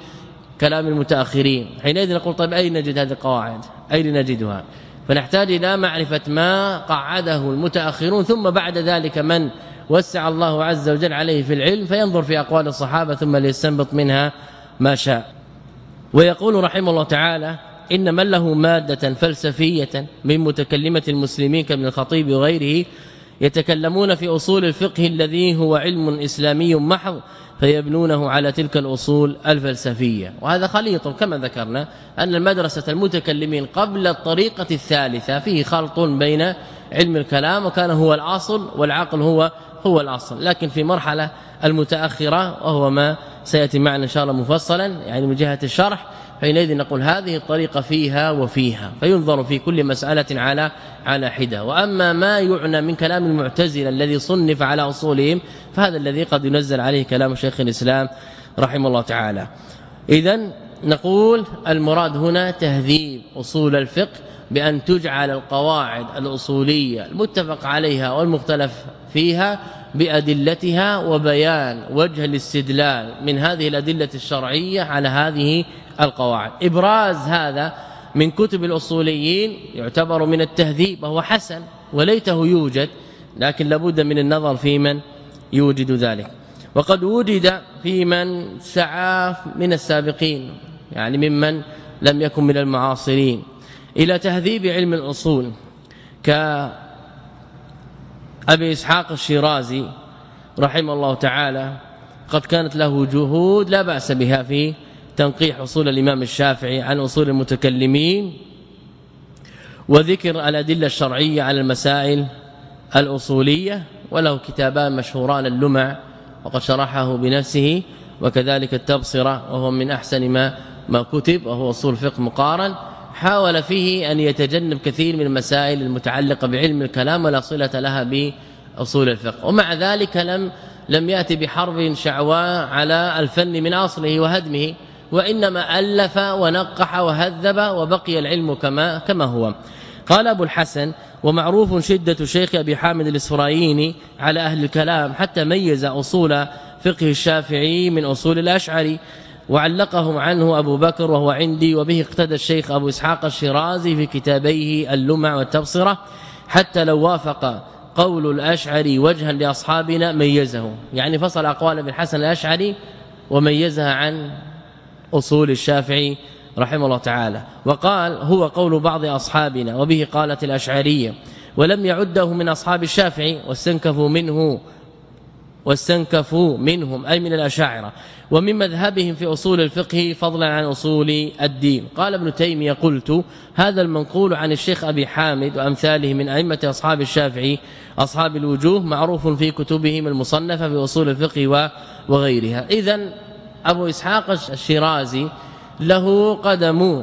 كلام المتأخرين. حينئذ نقول طيب أين نجد هذه القواعد؟ أين نجدها؟ فنحتاج إلى معرفة ما قعده المتأخرون ثم بعد ذلك من وسع الله عز وجل عليه في العلم فينظر في أقوال الصحابة ثم ليستنبط منها ما شاء. ويقول رحمه الله تعالى إن من له مادة فلسفية من متكلمة المسلمين كابن الخطيب وغيره يتكلمون في أصول الفقه الذي هو علم إسلامي محض فيبنونه على تلك الأصول الفلسفية. وهذا خليط كما ذكرنا أن المدرسة المتكلمين قبل الطريقة الثالثة فيه خلط بين علم الكلام وكان هو الأصل والعقل هو هو الأصل. لكن في مرحلة المتأخرة وهو ما سيأتي معنا إن شاء الله مفصلا يعني من جهة الشرح حينئذ نقول هذه الطريقة فيها وفيها فينظر في كل مسألة على على حدة. وأما ما يعنى من كلام المعتزله الذي صنف على أصولهم فهذا الذي قد ينزل عليه كلام شيخ الإسلام رحمه الله تعالى. اذا نقول المراد هنا تهذيب أصول الفقه بأن تجعل القواعد الأصولية المتفق عليها والمختلف فيها بأدلتها وبيان وجه الاستدلال من هذه الأدلة الشرعية على هذه القواعد. إبراز هذا من كتب الأصوليين يعتبر من التهذيب وهو حسن وليته يوجد لكن لابد من النظر في من يوجد ذلك. وقد وجد في من سعى من السابقين يعني ممن لم يكن من المعاصرين. إلى تهذيب علم الأصول كأبي إسحاق الشيرازي رحمه الله تعالى قد كانت له جهود لا بأس بها في تنقيح أصول الإمام الشافعي عن أصول المتكلمين وذكر الأدلة الشرعية على المسائل الأصولية وله كتابان مشهوران اللمع وقد شرحه بنفسه وكذلك التبصرة وهو من أحسن ما ما كتب وهو أصول فقه مقارن. حاول فيه أن يتجنب كثير من المسائل المتعلقة بعلم الكلام ولا صلة لها بأصول الفقه. ومع ذلك لم لم يأتي بحرب شعواء على الفن من أصله وهدمه وإنما ألف ونقح وهذب وبقي العلم كما كما هو. قال أبو الحسن ومعروف شدة شيخ أبي حامد الإسرائيلي على أهل الكلام حتى ميز أصول فقه الشافعي من أصول الأشعري. وعلقهم عنه أبو بكر وهو عندي وبه اقتدى الشيخ أبو إسحاق الشيرازي في كتابيه اللمع والتبصرة حتى لو وافق قول الأشعري وجها لأصحابنا ميزه. يعني فصل أقوال ابن الحسن الأشعري وميزها عن أصول الشافعي رحمه الله تعالى. وقال هو قول بعض أصحابنا وبه قالت الأشعرية ولم يعده من أصحاب الشافعي واستنكفوا منه واستنكفوا منهم أي من الأشاعرة. ومن مذهبهم في أصول الفقه فضلا عن أصول الدين. قال ابن تيمية قلت هذا المنقول عن الشيخ أبي حامد وأمثاله من أئمة أصحاب الشافعي أصحاب الوجوه معروف في كتبهم المصنفة في أصول الفقه وغيرها. إذا أبو إسحاق الشيرازي له قدم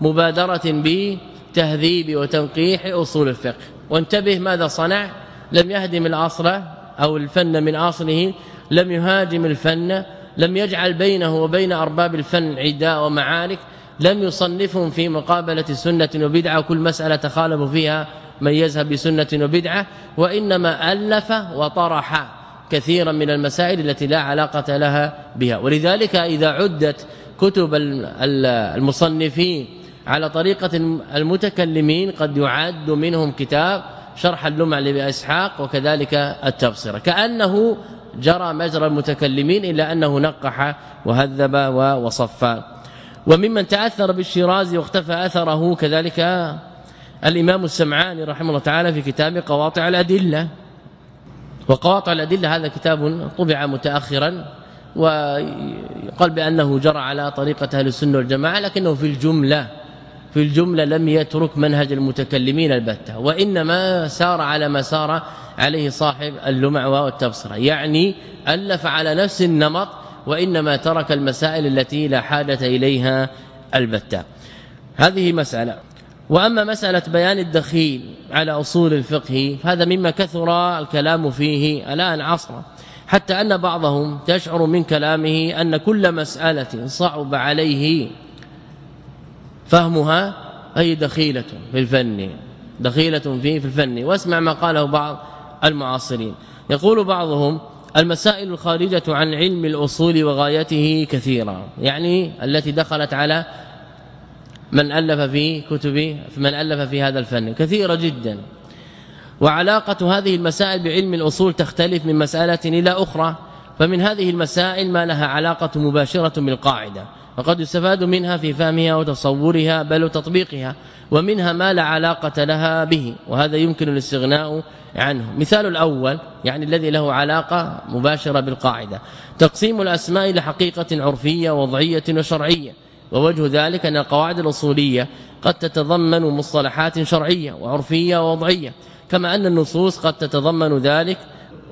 مبادرة بتهذيب وتنقيح أصول الفقه. وانتبه ماذا صنع؟ لم يهدم الأصل أو الفن من اصله لم يهاجم الفن لم يجعل بينه وبين أرباب الفن عداء ومعارك لم يصنفهم في مقابلة سنة وبدعة وكل مسألة تخالف فيها ميزها بسنة وبدعة وإنما ألف وطرح كثيرا من المسائل التي لا علاقة لها بها. ولذلك إذا عدت كتب المصنفين على طريقة المتكلمين قد يعد منهم كتاب شرح اللمع لابي اسحاق وكذلك التبصرة. كأنه جرى مجرى المتكلمين إلا أنه نقح وهذب وصفى وممن تأثر بالشيرازي واختفى أثره كذلك الإمام السمعاني رحمه الله تعالى في كتاب قواطع الأدلة. وقواطع الأدلة هذا كتاب طبع متاخرا ويقال بأنه جرى على طريقة أهل السنة والجماعة لكنه في الجملة في الجملة لم يترك منهج المتكلمين البتة وإنما سار على ما سار عليه صاحب اللمع والتبصرة. يعني ألف على نفس النمط وإنما ترك المسائل التي لا حاجة إليها البتة. هذه مسألة. وأما مسألة بيان الدخيل على أصول الفقه فهذا مما كثر الكلام فيه الآن عصرا حتى أن بعضهم تشعر من كلامه أن كل مسألة صعب عليه فهمها أي دخيلة في الفن دخيلة فيه في الفن. واسمع ما قاله بعض المعاصرين. يقول بعضهم المسائل الخارجة عن علم الأصول وغايته كثيرة يعني التي دخلت على من ألف في كتب من ألف في هذا الفن. كثيرة جدا. وعلاقة هذه المسائل بعلم الأصول تختلف من مسألة إلى أخرى فمن هذه المسائل ما لها علاقة مباشرة بالقاعدة. وقد يستفاد منها في فهمها وتصورها بل وتطبيقها ومنها ما لا علاقة لها به وهذا يمكن الاستغناء عنه. مثال الأول يعني الذي له علاقة مباشرة بالقاعدة. تقسيم الأسماء لحقيقة عرفية وضعية وشرعية. ووجه ذلك أن القواعد الأصولية قد تتضمن مصطلحات شرعية وعرفية ووضعية. كما أن النصوص قد تتضمن ذلك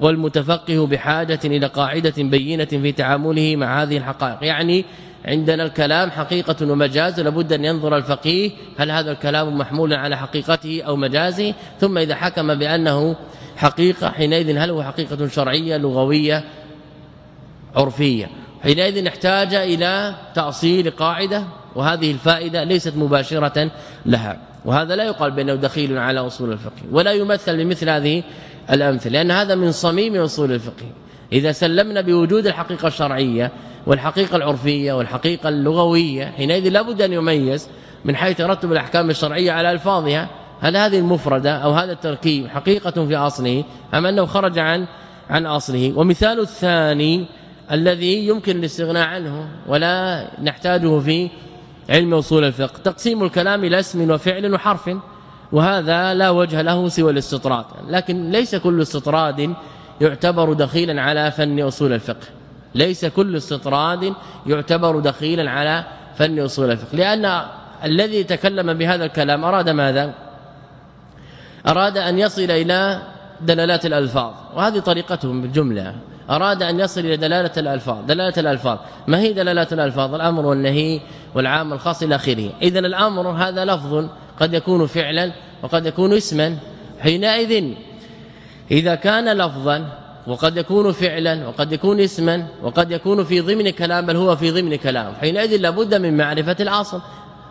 والمتفقه بحاجة إلى قاعدة بينة في تعامله مع هذه الحقائق. يعني عندنا الكلام حقيقة ومجاز لابد أن ينظر الفقيه هل هذا الكلام محمول على حقيقته أو مجازه ثم إذا حكم بأنه حقيقة حينئذ هل هو حقيقة شرعية لغوية عرفية؟ حينئذ احتاج إلى تأصيل قاعدة وهذه الفائدة ليست مباشرة لها. وهذا لا يقال بأنه دخيل على أصول الفقه ولا يمثل بمثل هذه الأمثلة لأن هذا من صميم أصول الفقه. إذا سلمنا بوجود الحقيقة الشرعية والحقيقة العرفية والحقيقة اللغوية حينئذ لابد أن يميز من حيث ترتب الأحكام الشرعية على ألفاظها هل هذه المفردة أو هذا التركيب حقيقة في أصله أم أنه خرج عن عن أصله؟ ومثال الثاني الذي يمكن الاستغناء عنه ولا نحتاجه في علم أصول الفقه تقسيم الكلام إلى اسم وفعل وحرف وهذا لا وجه له سوى الاستطراد لكن ليس كل استطراد يعتبر دخيلا على فن أصول الفقه. ليس كل استطراد يعتبر دخيلا على فن أصول الفقه. لأن الذي تكلم بهذا الكلام أراد ماذا؟ أراد أن يصل إلى دلالات الألفاظ وهذه طريقتهم بالجملة. أراد أن يصل إلى دلالة الألفاظ دلالة الألفاظ. ما هي دلالة الألفاظ؟ الأمر والنهي والعام الخاص إلى آخره. إذا الأمر هذا لفظ قد يكون فعلا وقد يكون اسما حينئذ. إذا كان لفظا وقد يكون فعلا وقد يكون اسما وقد يكون في ضمن كلام بل هو في ضمن كلام. حينئذ لابد من معرفة الأصل.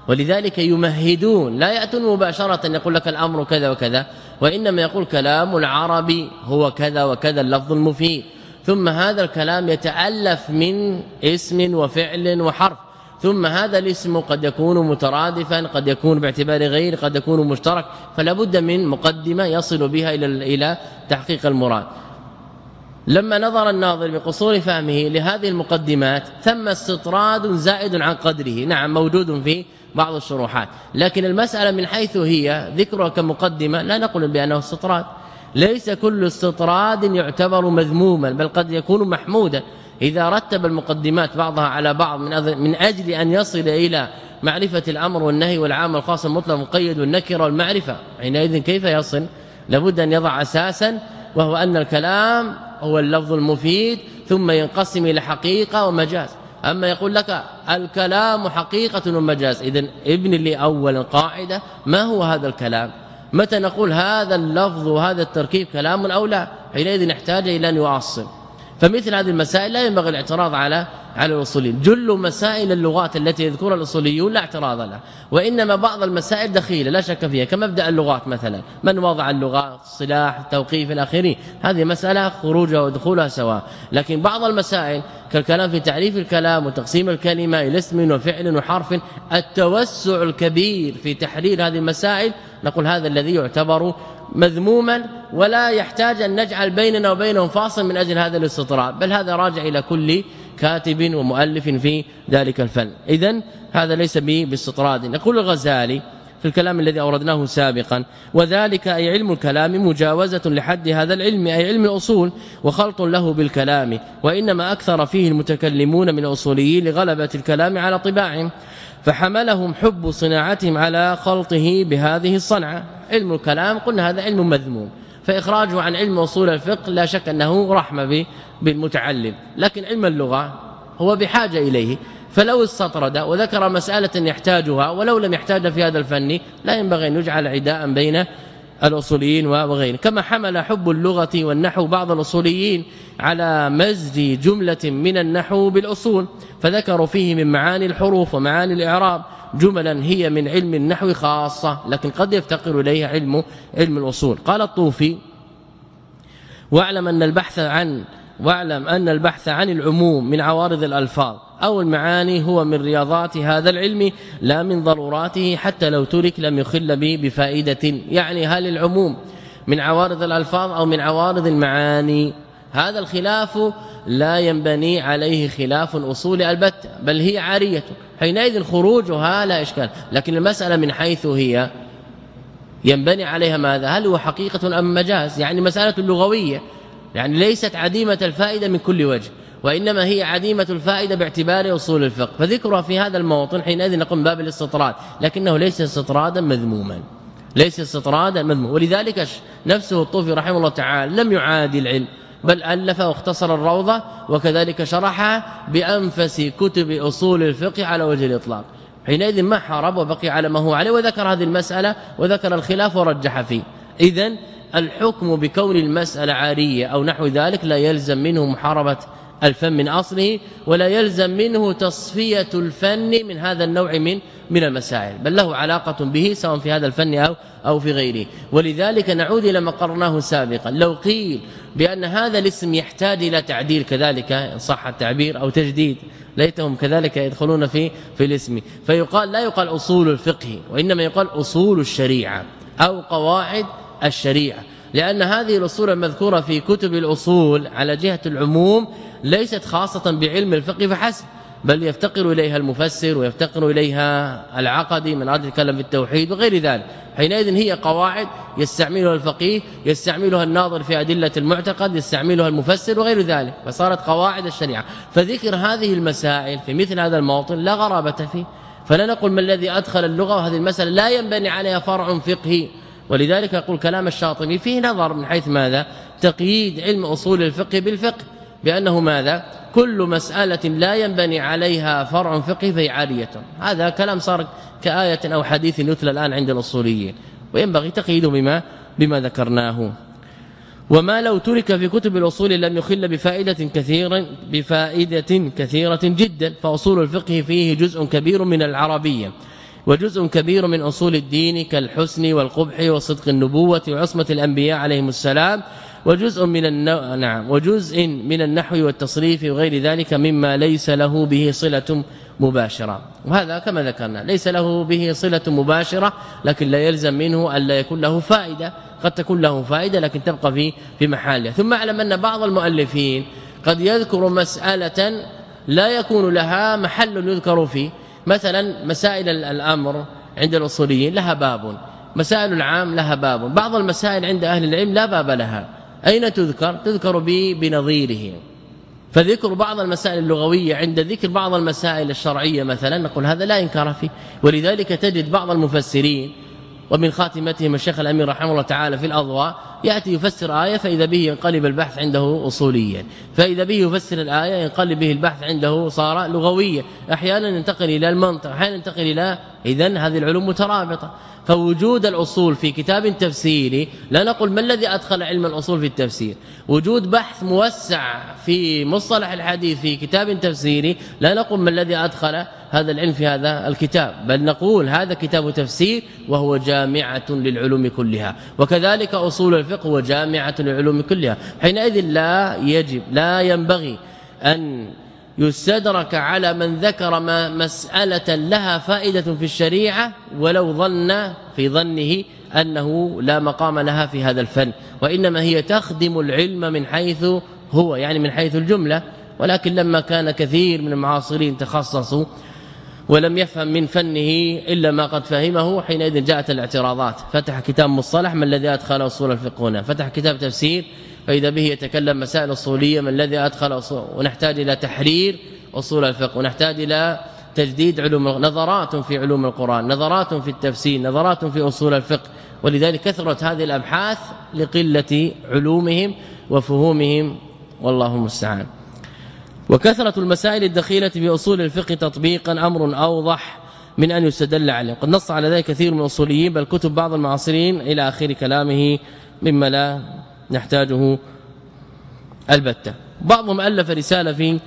ولذلك يمهدون. لا يأتون مباشرة يقول لك الأمر كذا وكذا وإنما يقول كلام العربي هو كذا وكذا اللفظ المفيد. ثم هذا الكلام يتألف من اسم وفعل وحرف. ثم هذا الاسم قد يكون مترادفا قد يكون باعتبار غير قد يكون مشترك. فلا بد من مقدمة يصل بها إلى إلى تحقيق المراد. لما نظر الناظر بقصور فهمه لهذه المقدمات ثم استطراد زائد عن قدره. نعم موجود في بعض الشروحات. لكن المسألة من حيث هي ذكرها كمقدمة لا نقول بأنه استطراد. ليس كل استطراد يعتبر مذموما بل قد يكون محمودا. إذا رتب المقدمات بعضها على بعض من أجل أن يصل إلى معرفة الأمر والنهي والعام الخاص المطلق المقيد والنكره والمعرفه حينئذ كيف يصل؟ لابد أن يضع أساسا وهو أن الكلام هو اللفظ المفيد ثم ينقسم إلى حقيقة ومجاز. أما يقول لك الكلام حقيقة ومجاز اذا ابن لي أول قاعدة ما هو هذا الكلام؟ متى نقول هذا اللفظ وهذا التركيب كلام أو لا؟ حينئذ نحتاج إلى أن يعصب فمثل هذه المسائل لا ينبغي الاعتراض على على الأصوليين. جل مسائل اللغات التي يذكرها الأصوليون لا اعتراض لها وإنما بعض المسائل دخيلة لا شك فيها كمبدأ اللغات مثلا من وضع اللغات الصلاح التوقيف إلى اخره هذه مسألة خروجها ودخولها سواء. لكن بعض المسائل كالكلام في تعريف الكلام وتقسيم الكلمة إلى اسم وفعل وحرف التوسع الكبير في تحرير هذه المسائل نقول هذا الذي يعتبر مذموما ولا يحتاج أن نجعل بيننا وبينهم فاصل من أجل هذا الاستطراد بل هذا راجع إلى كل كاتب ومؤلف في ذلك الفن. اذا هذا ليس به باستطراد. يقول الغزالي في الكلام الذي أوردناه سابقا وذلك أي علم الكلام مجاوزة لحد هذا العلم أي علم الأصول وخلط له بالكلام وإنما أكثر فيه المتكلمون من الأصوليين لغلبة الكلام على طباعهم فحملهم حب صناعتهم على خلطه بهذه الصنعة. علم الكلام قلنا هذا علم مذموم. فإخراجه عن علم اصول الفقه لا شك أنه رحمة بالمتعلم. لكن علم اللغة هو بحاجة إليه. فلو استطرد وذكر مسألة يحتاجها ولو لم يحتاج في هذا الفن لا ينبغي أن يجعل عداء بين الأصوليين وغيرهم. كما حمل حب اللغة والنحو بعض الأصوليين على مزج جملة من النحو بالأصول. فذكروا فيه من معاني الحروف ومعاني الإعراب. جملا هي من علم النحو خاصة لكن قد يفتقر إليها علم علم الأصول. قال الطوفي واعلم أن البحث عن واعلم أن البحث عن العموم من عوارض الألفاظ أو المعاني هو من رياضات هذا العلم لا من ضروراته حتى لو ترك لم يخل به بفائدة. يعني هل العموم من عوارض الألفاظ أو من عوارض المعاني؟ هذا الخلاف لا ينبني عليه خلاف أصول البتة بل هي عارية. حينئذ خروجها لا إشكال. لكن المسألة من حيث هي ينبني عليها ماذا؟ هل هو حقيقة أم مجاز؟ يعني مسألة لغوية. يعني ليست عديمة الفائدة من كل وجه وإنما هي عديمة الفائدة باعتبار أصول الفقه. فذكرها في هذا الموطن حينئذ نقوم باب الاستطراد لكنه ليس استطرادا مذموما. ليس استطرادا مذموما. ولذلك نفسه الطوفي رحمه الله تعالى لم يعادي العلم. بل ألف واختصر الروضة وكذلك شرحها بأنفس كتب أصول الفقه على وجه الإطلاق. حينئذ ما حارب وبقي على ما هو عليه وذكر هذه المسألة وذكر الخلاف ورجح فيه. اذا الحكم بكون المسألة عارية أو نحو ذلك لا يلزم منه محاربة الفن من أصله ولا يلزم منه تصفية الفن من هذا النوع من من المسائل. بل له علاقة به سواء في هذا الفن أو أو في غيره. ولذلك نعود إلى ما قرناه سابقا. لو قيل بأن هذا الاسم يحتاج إلى تعديل كذلك إن صح التعبير أو تجديد ليتهم كذلك يدخلون في في الاسم. فيقال لا يقال أصول الفقه وإنما يقال أصول الشريعة أو قواعد الشريعة. لأن هذه الأصول المذكورة في كتب الأصول على جهة العموم ليست خاصة بعلم الفقه فحسب بل يفتقر إليها المفسر ويفتقر إليها العقدي من أجل يتكلم في التوحيد وغير ذلك. حينئذ هي قواعد يستعملها الفقيه يستعملها الناظر في أدلة المعتقد يستعملها المفسر وغير ذلك. فصارت قواعد الشريعة. فذكر هذه المسائل في مثل هذا الموطن لا غرابة فيه. فلا نقول ما الذي أدخل اللغة وهذه المسألة لا ينبني عليها فرع فقهي. ولذلك يقول كلام الشاطبي فيه نظر من حيث ماذا؟ تقييد علم أصول الفقه بالفقه. بأنه ماذا؟ كل مسألة لا ينبني عليها فرع فقهي فهي عاريه هذا كلام صار كآية أو حديث يتلى الآن عند الاصوليين وينبغي تقييده بما بما ذكرناه. وما لو ترك في كتب الأصول لم يخل بفائدة كثيرا بفائدة كثيرة جدا فأصول الفقه فيه جزء كبير من العربية وجزء كبير من أصول الدين كالحسن والقبح وصدق النبوة وعصمة الأنبياء عليهم السلام وجزء من النو... نعم وجزء من النحو والتصريف وغير ذلك مما ليس له به صلة مباشرة. وهذا كما ذكرنا ليس له به صلة مباشرة لكن لا يلزم منه الا يكون له فائدة. قد تكون له فائدة لكن تبقى في في محلها. ثم أعلم أن بعض المؤلفين قد يذكر مسألة لا يكون لها محل يذكر فيه. مثلا مسائل الأمر عند الأصوليين لها باب. مسائل العام لها باب. بعض المسائل عند أهل العلم لا باب لها. أين تذكر؟ تذكر بنظيره. فذكر بعض المسائل اللغوية عند ذكر بعض المسائل الشرعية مثلا نقول هذا لا إنكار فيه. ولذلك تجد بعض المفسرين ومن خاتمتهم الشيخ الأمير رحمه الله تعالى في الأضواء يأتي يفسر آية فإذا به ينقلب البحث عنده اصوليا. فإذا به يفسر الآية ينقلب به البحث عنده صار لغويا. أحيانا ينتقل إلى المنطق أحيانا ينتقل إلى اذا هذه العلوم مترابطة. فوجود الأصول في كتاب تفسيري لا نقول ما الذي أدخل علم الأصول في التفسير. وجود بحث موسع في مصطلح الحديث في كتاب تفسيري لا نقول ما الذي أدخل هذا العلم في هذا الكتاب. بل نقول هذا كتاب تفسير وهو جامعة للعلوم كلها. وكذلك أصول الفقه هو جامعة للعلوم كلها. حينئذ لا يجب لا ينبغي أن يستدرك على من ذكر ما مسألة لها فائدة في الشريعة ولو ظن في ظنه أنه لا مقام لها في هذا الفن. وإنما هي تخدم العلم من حيث هو يعني من حيث الجملة. ولكن لما كان كثير من المعاصرين تخصصوا ولم يفهم من فنه إلا ما قد فهمه حينئذ جاءت الاعتراضات. فتح كتاب مصطلح ما الذي أدخل أصول الفقه هنا؟ فتح كتاب تفسير فإذا به يتكلم مسائل أصولية ما الذي أدخل أصول. ونحتاج إلى تحرير أصول الفقه. ونحتاج إلى تجديد علوم نظرات في علوم القرآن نظرات في التفسير نظرات في أصول الفقه. ولذلك كثرت هذه الأبحاث لقلة علومهم وفهومهم. والله المستعان. وكثرة المسائل الدخيلة في أصول الفقه تطبيقا أمر أوضح من أن يستدل عليه. قد نص على ذلك كثير من الأصوليين بل كتب بعض المعاصرين إلى آخر كلامه مما لا نحتاجه البتة. بعضهم ألف رسالة في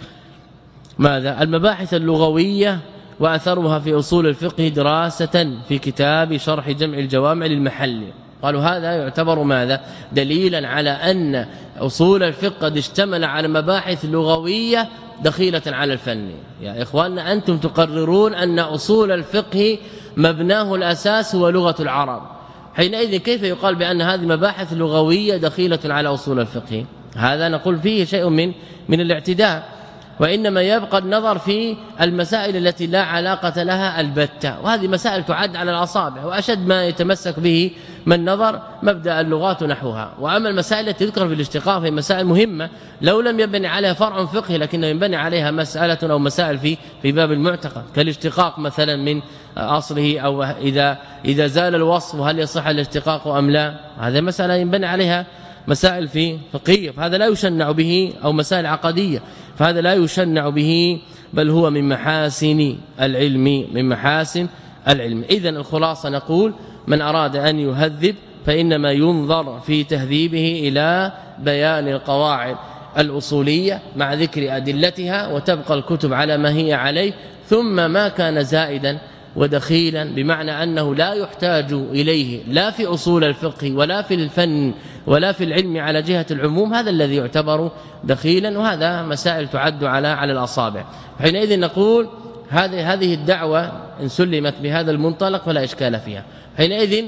ماذا؟ المباحث اللغوية وأثرها في أصول الفقه دراسة في كتاب شرح جمع الجوامع للمحل. قالوا هذا يعتبر ماذا؟ دليلا على أن أصول الفقه قد اشتمل على مباحث لغوية دخيلة على الفن. يا إخواننا أنتم تقررون أن أصول الفقه مبناه الأساس هو لغة العرب. حينئذ كيف يقال بأن هذه مباحث لغوية دخيلة على أصول الفقه؟ هذا نقول فيه شيء من من الاعتداء. وإنما يبقى النظر في المسائل التي لا علاقة لها البتة. وهذه مسائل تعد على الأصابع وأشد ما يتمسك به من نظر مبدأ اللغات نحوها. وأما المسائل التي تذكر في الاشتقاق فهي مسائل مهمة. لو لم يبني عليها فرع فقهي لكنه ينبني عليها مسألة أو مسائل في في باب المعتقد. كالاشتقاق مثلا من أصله أو إذا إذا زال الوصف هل يصح الاشتقاق أم لا؟ هذه مسألة ينبني عليها مسائل في فقهيه فهذا لا يشنع به أو مسائل عقدية فهذا لا يشنع به بل هو من محاسن العلم من محاسن العلم. اذا الخلاصة نقول من أراد أن يهذب فإنما ينظر في تهذيبه إلى بيان القواعد الأصولية مع ذكر أدلتها وتبقى الكتب على ما هي عليه ثم ما كان زائدا ودخيلا بمعنى أنه لا يحتاج إليه لا في أصول الفقه ولا في الفن ولا في العلم على جهة العموم هذا الذي يعتبر دخيلا وهذا مسائل تعد على على الأصابع. حينئذ نقول هذه هذه الدعوة إن سلمت بهذا المنطلق فلا إشكال فيها. حينئذ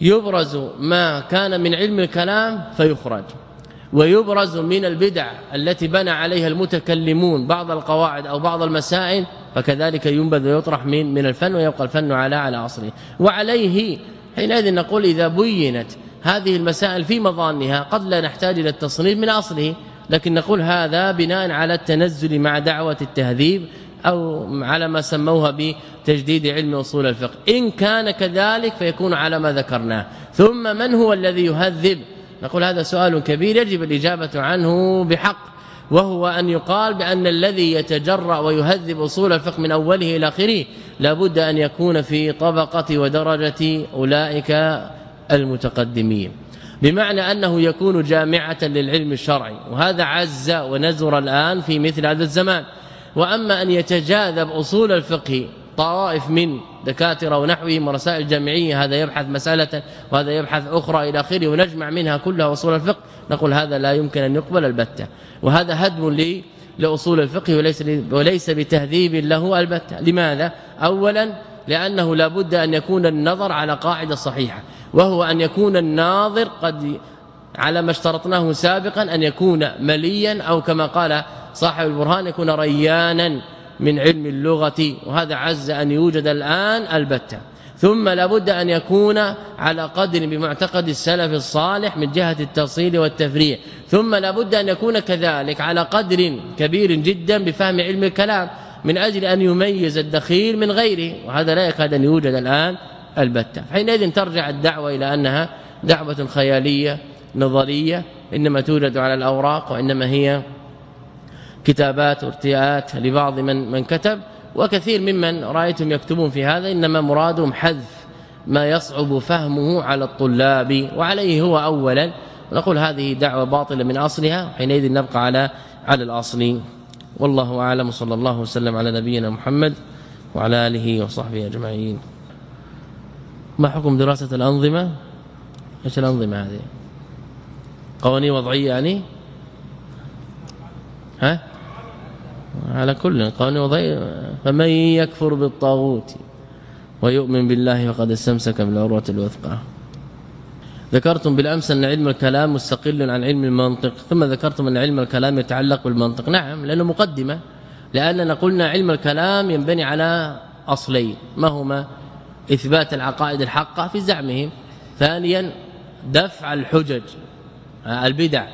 يبرز ما كان من علم الكلام فيخرج. ويبرز من البدع التي بنى عليها المتكلمون بعض القواعد أو بعض المسائل فكذلك ينبذ ويطرح من من الفن ويبقى الفن على على أصله. وعليه حينئذ نقول إذا بينت هذه المسائل في مظانها قد لا نحتاج إلى التصنيف من أصله لكن نقول هذا بناء على التنزل مع دعوة التهذيب أو على ما سموها بتجديد علم أصول الفقه. إن كان كذلك فيكون على ما ذكرناه. ثم من هو الذي يهذب؟ نقول هذا سؤال كبير يجب الإجابة عنه بحق وهو أن يقال بأن الذي يتجرأ ويهذب أصول الفقه من أوله إلى آخره لابد أن يكون في طبقة ودرجة أولئك المتقدمين. بمعنى أنه يكون جامعة للعلم الشرعي وهذا عز ونزر الآن في مثل هذا الزمان. وأما أن يتجاذب أصول الفقه طوائف من دكاترة ونحوهم ورسائل جامعية هذا يبحث مسألة وهذا يبحث أخرى إلى آخره ونجمع منها كلها أصول الفقه نقول هذا لا يمكن أن يقبل البتة. وهذا هدم لي لأصول الفقه وليس وليس بتهذيب له البتة. لماذا؟ اولا لأنه لابد أن يكون النظر على قاعدة صحيحة وهو أن يكون الناظر قد على ما اشترطناه سابقا أن يكون مليا أو كما قال صاحب البرهان يكون ريانا. من علم اللغة وهذا عز أن يوجد الآن البتة. ثم لابد أن يكون على قدر بمعتقد السلف الصالح من جهة التفصيل والتفريع. ثم لابد أن يكون كذلك على قدر كبير جدا بفهم علم الكلام من أجل أن يميز الدخيل من غيره. وهذا لا يكاد أن يوجد الآن البتة. حينئذ ترجع الدعوة إلى أنها دعوة خيالية نظرية إنما توجد على الأوراق وإنما هي كتابات وارتياءات لبعض من من كتب وكثير ممن رايتم يكتبون في هذا إنما مرادهم حذف ما يصعب فهمه على الطلاب وعليه هو اولا. نقول هذه دعوة باطلة من أصلها حينئذ نبقى على على الأصل. والله أعلم صلى الله وسلم على نبينا محمد وعلى آله وصحبه أجمعين. ما حكم دراسة الأنظمة؟ إيش الأنظمة هذه؟ قوانين وضعية يعني؟ ها؟ على كل وضعي فمن يكفر بالطاغوت ويؤمن بالله فقد استمسك بالعروة الوثقى. ذكرتم بالأمس أن علم الكلام مستقل عن علم المنطق ثم ذكرتم أن علم الكلام يتعلق بالمنطق. نعم لأنه مقدمة لأننا قلنا علم الكلام ينبني على أصلين. ما هما؟ إثبات العقائد الحقة في زعمهم. ثانيا دفع الحجج البدع.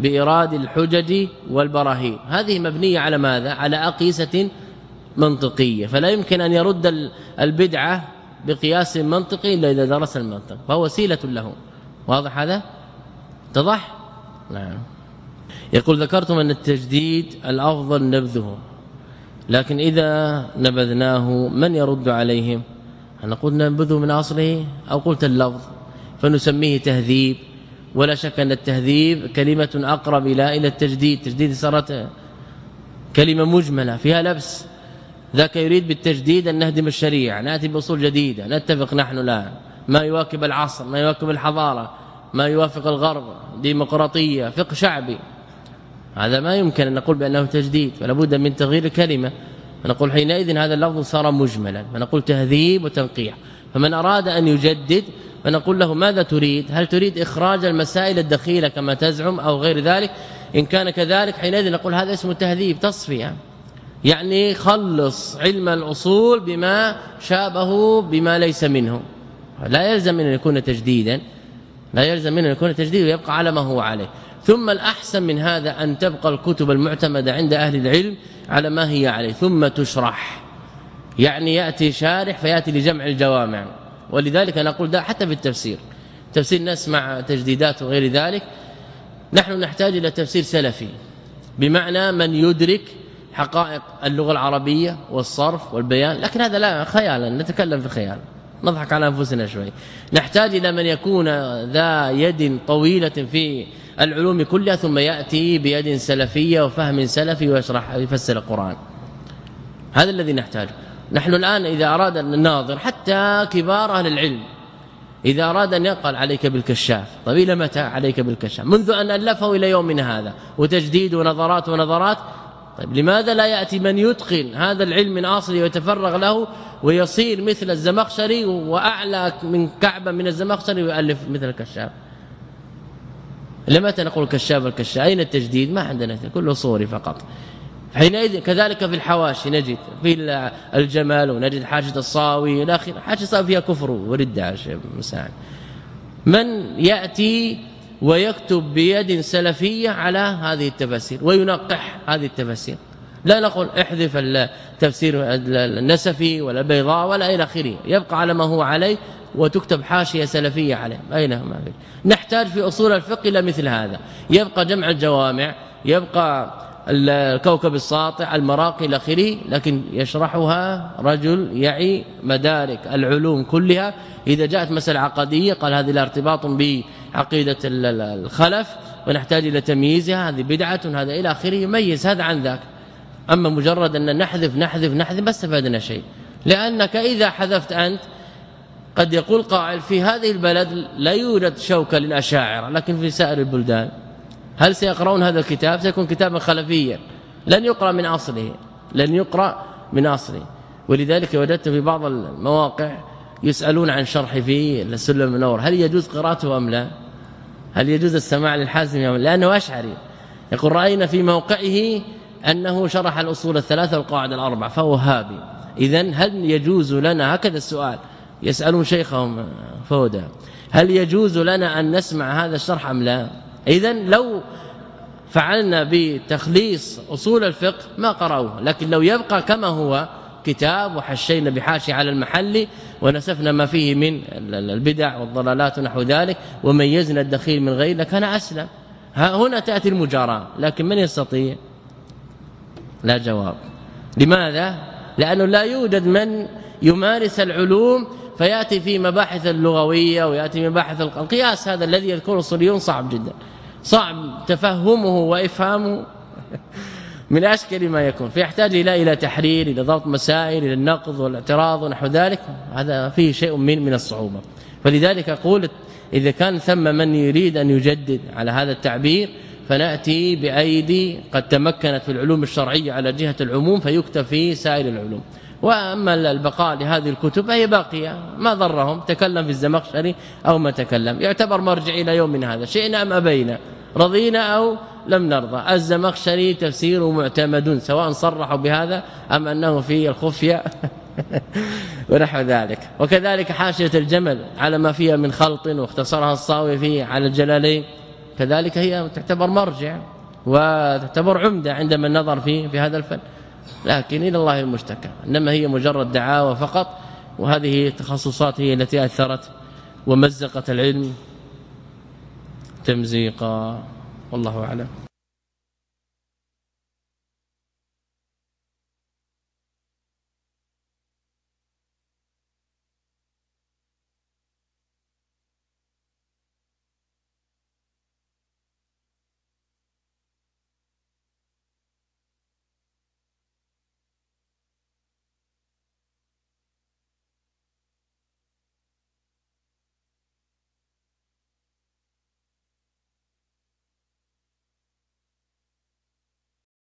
بإراد الحجج والبراهين. هذه مبنية على ماذا؟ على أقيسة منطقية. فلا يمكن أن يرد البدعة بقياس منطقي إلا إذا درس المنطق. فهو وسيلة له واضح هذا؟ اتضح؟ نعم. يقول ذكرتم أن التجديد الأفضل نبذه لكن إذا نبذناه من يرد عليهم؟ قلت ننبذه من أصله؟ أو قلت اللفظ؟ فنسميه تهذيب. ولا شك أن التهذيب كلمة أقرب إلى إلى التجديد. تجديد صارت كلمة مجملة فيها لبس. ذاك يريد بالتجديد أن نهدم الشريعة نأتي بأصول جديدة نتفق نحن لا. ما يواكب العصر ما يواكب الحضارة ما يوافق الغرب ديمقراطية فقه شعبي. هذا ما يمكن أن نقول بأنه تجديد فلا بد من تغيير الكلمة. فنقول حينئذ هذا اللفظ صار مجملا فنقول تهذيب وتنقيح. فمن أراد أن يجدد فنقول له ماذا تريد؟ هل تريد إخراج المسائل الدخيلة كما تزعم أو غير ذلك؟ إن كان كذلك حينئذ نقول هذا اسمه تهذيب تصفية. يعني خلص علم الأصول بما شابه بما ليس منه. لا يلزم أن يكون تجديدا. لا يلزم أن يكون تجديدا ويبقى على ما هو عليه. ثم الأحسن من هذا أن تبقى الكتب المعتمدة عند أهل العلم على ما هي عليه. ثم تشرح. يعني يأتي شارح فيأتي لجمع الجوامع. ولذلك نقول ده حتى في التفسير. تفسير نسمع تجديدات وغير ذلك. نحن نحتاج إلى تفسير سلفي بمعنى من يدرك حقائق اللغة العربية والصرف والبيان. لكن هذا لا خيالا نتكلم في خيال. نضحك على أنفسنا شوي. نحتاج إلى من يكون ذا يد طويلة في العلوم كلها ثم يأتي بيد سلفية وفهم سلفي ويشرح يفسر القرآن. هذا الذي نحتاجه. نحن الآن إذا أراد الناظر حتى كبار أهل العلم إذا أراد أن يقل عليك بالكشاف طيب إلى متى عليك بالكشاف؟ منذ أن ألفه إلى يومنا هذا وتجديد ونظرات ونظرات. طيب لماذا لا يأتي من يتقن هذا العلم من اصله ويتفرغ له ويصير مثل الزمخشري وأعلى من كعبة من الزمخشري ويالف مثل الكشاف؟ لمتى نقول كشاف الكشاف؟ أين التجديد؟ ما عندنا كله صوري فقط. حينئذ كذلك في الحواشي نجد في الجمال ونجد حاشيه الصاوي إلى آخره. حاشيه الصاوي فيها كفر وردة مساعد من يأتي ويكتب بيد سلفية على هذه التفاسير وينقح هذه التفاسير. لا نقول احذف التفسير النسفي ولا البيضاء ولا إلى آخره. يبقى على ما هو عليه وتكتب حاشية سلفية عليه. اين ما نحتاج في أصول الفقه إلى مثل هذا. يبقى جمع الجوامع يبقى الكوكب الساطع المراقي إلى آخره لكن يشرحها رجل يعي مدارك العلوم كلها. إذا جاءت مسألة عقدية قال هذه لا ارتباط بعقيدة الخلف ونحتاج إلى تمييزها هذه بدعة هذا إلى آخره يميز هذا عن ذاك. أما مجرد أن نحذف نحذف نحذف ما استفدنا شيء. لأنك إذا حذفت أنت قد يقول قائل في هذه البلد لا يوجد شوكة للأشاعرة لكن في سائر البلدان. هل سيقرؤون هذا الكتاب؟ سيكون كتابا خلفيا. لن يقرأ من اصله لن يقرأ من اصله ولذلك وجدت في بعض المواقع يسألون عن شرح في السلم المنور هل يجوز قراءته أم لا؟ هل يجوز السماع للحازم أم لأنه أشعري. يقول رأينا في موقعه أنه شرح الأصول الثلاثة والقواعد الاربع فهو هابي. اذا هل يجوز لنا؟ هكذا السؤال. يسألون شيخهم فودا هل يجوز لنا أن نسمع هذا الشرح أم لا؟ اذا لو فعلنا بتخليص أصول الفقه ما قرأوه لكن لو يبقى كما هو كتاب وحشينا بحاشي على المحل ونسفنا ما فيه من البدع والضلالات ونحو ذلك وميزنا الدخيل من غير لكان أسلم. هنا تأتي المجاراة لكن من يستطيع؟ لا جواب. لماذا؟ لأنه لا يوجد من يمارس العلوم فيأتي في مباحث اللغوية ويأتي مباحث القياس هذا الذي يذكره الصليون صعب جدا. صعب تفهمه وإفهامه من اشكل ما يكون. فيحتاج إلى إلى تحرير إلى ضبط مسائل إلى النقض والاعتراض ونحو ذلك. هذا فيه شيء من من الصعوبة. فلذلك أقول إذا كان ثم من يريد أن يجدد على هذا التعبير فنأتي بأيدي قد تمكنت في العلوم الشرعية على جهة العموم فيكتب في سائر العلوم. وأما البقاء لهذه الكتب فهي باقية. ما ضرهم تكلم في الزمخشري أو ما تكلم. يعتبر مرجع إلى يوم هذا. شئنا أم أبينا؟ رضينا أو لم نرضى؟ الزمخشري تفسير معتمد سواء صرحوا بهذا أم أنه في الخفية. ونحو ذلك. وكذلك حاشية الجمل على ما فيها من خلط واختصرها الصاوي فيه على الجلالين. كذلك هي تعتبر مرجع وتعتبر عمدة عندما النظر في في هذا الفن. لكن إلى الله المشتكى. إنما هي مجرد دعاوى فقط وهذه تخصصات هي التي أثرت ومزقت العلم تمزيقا. والله أعلم.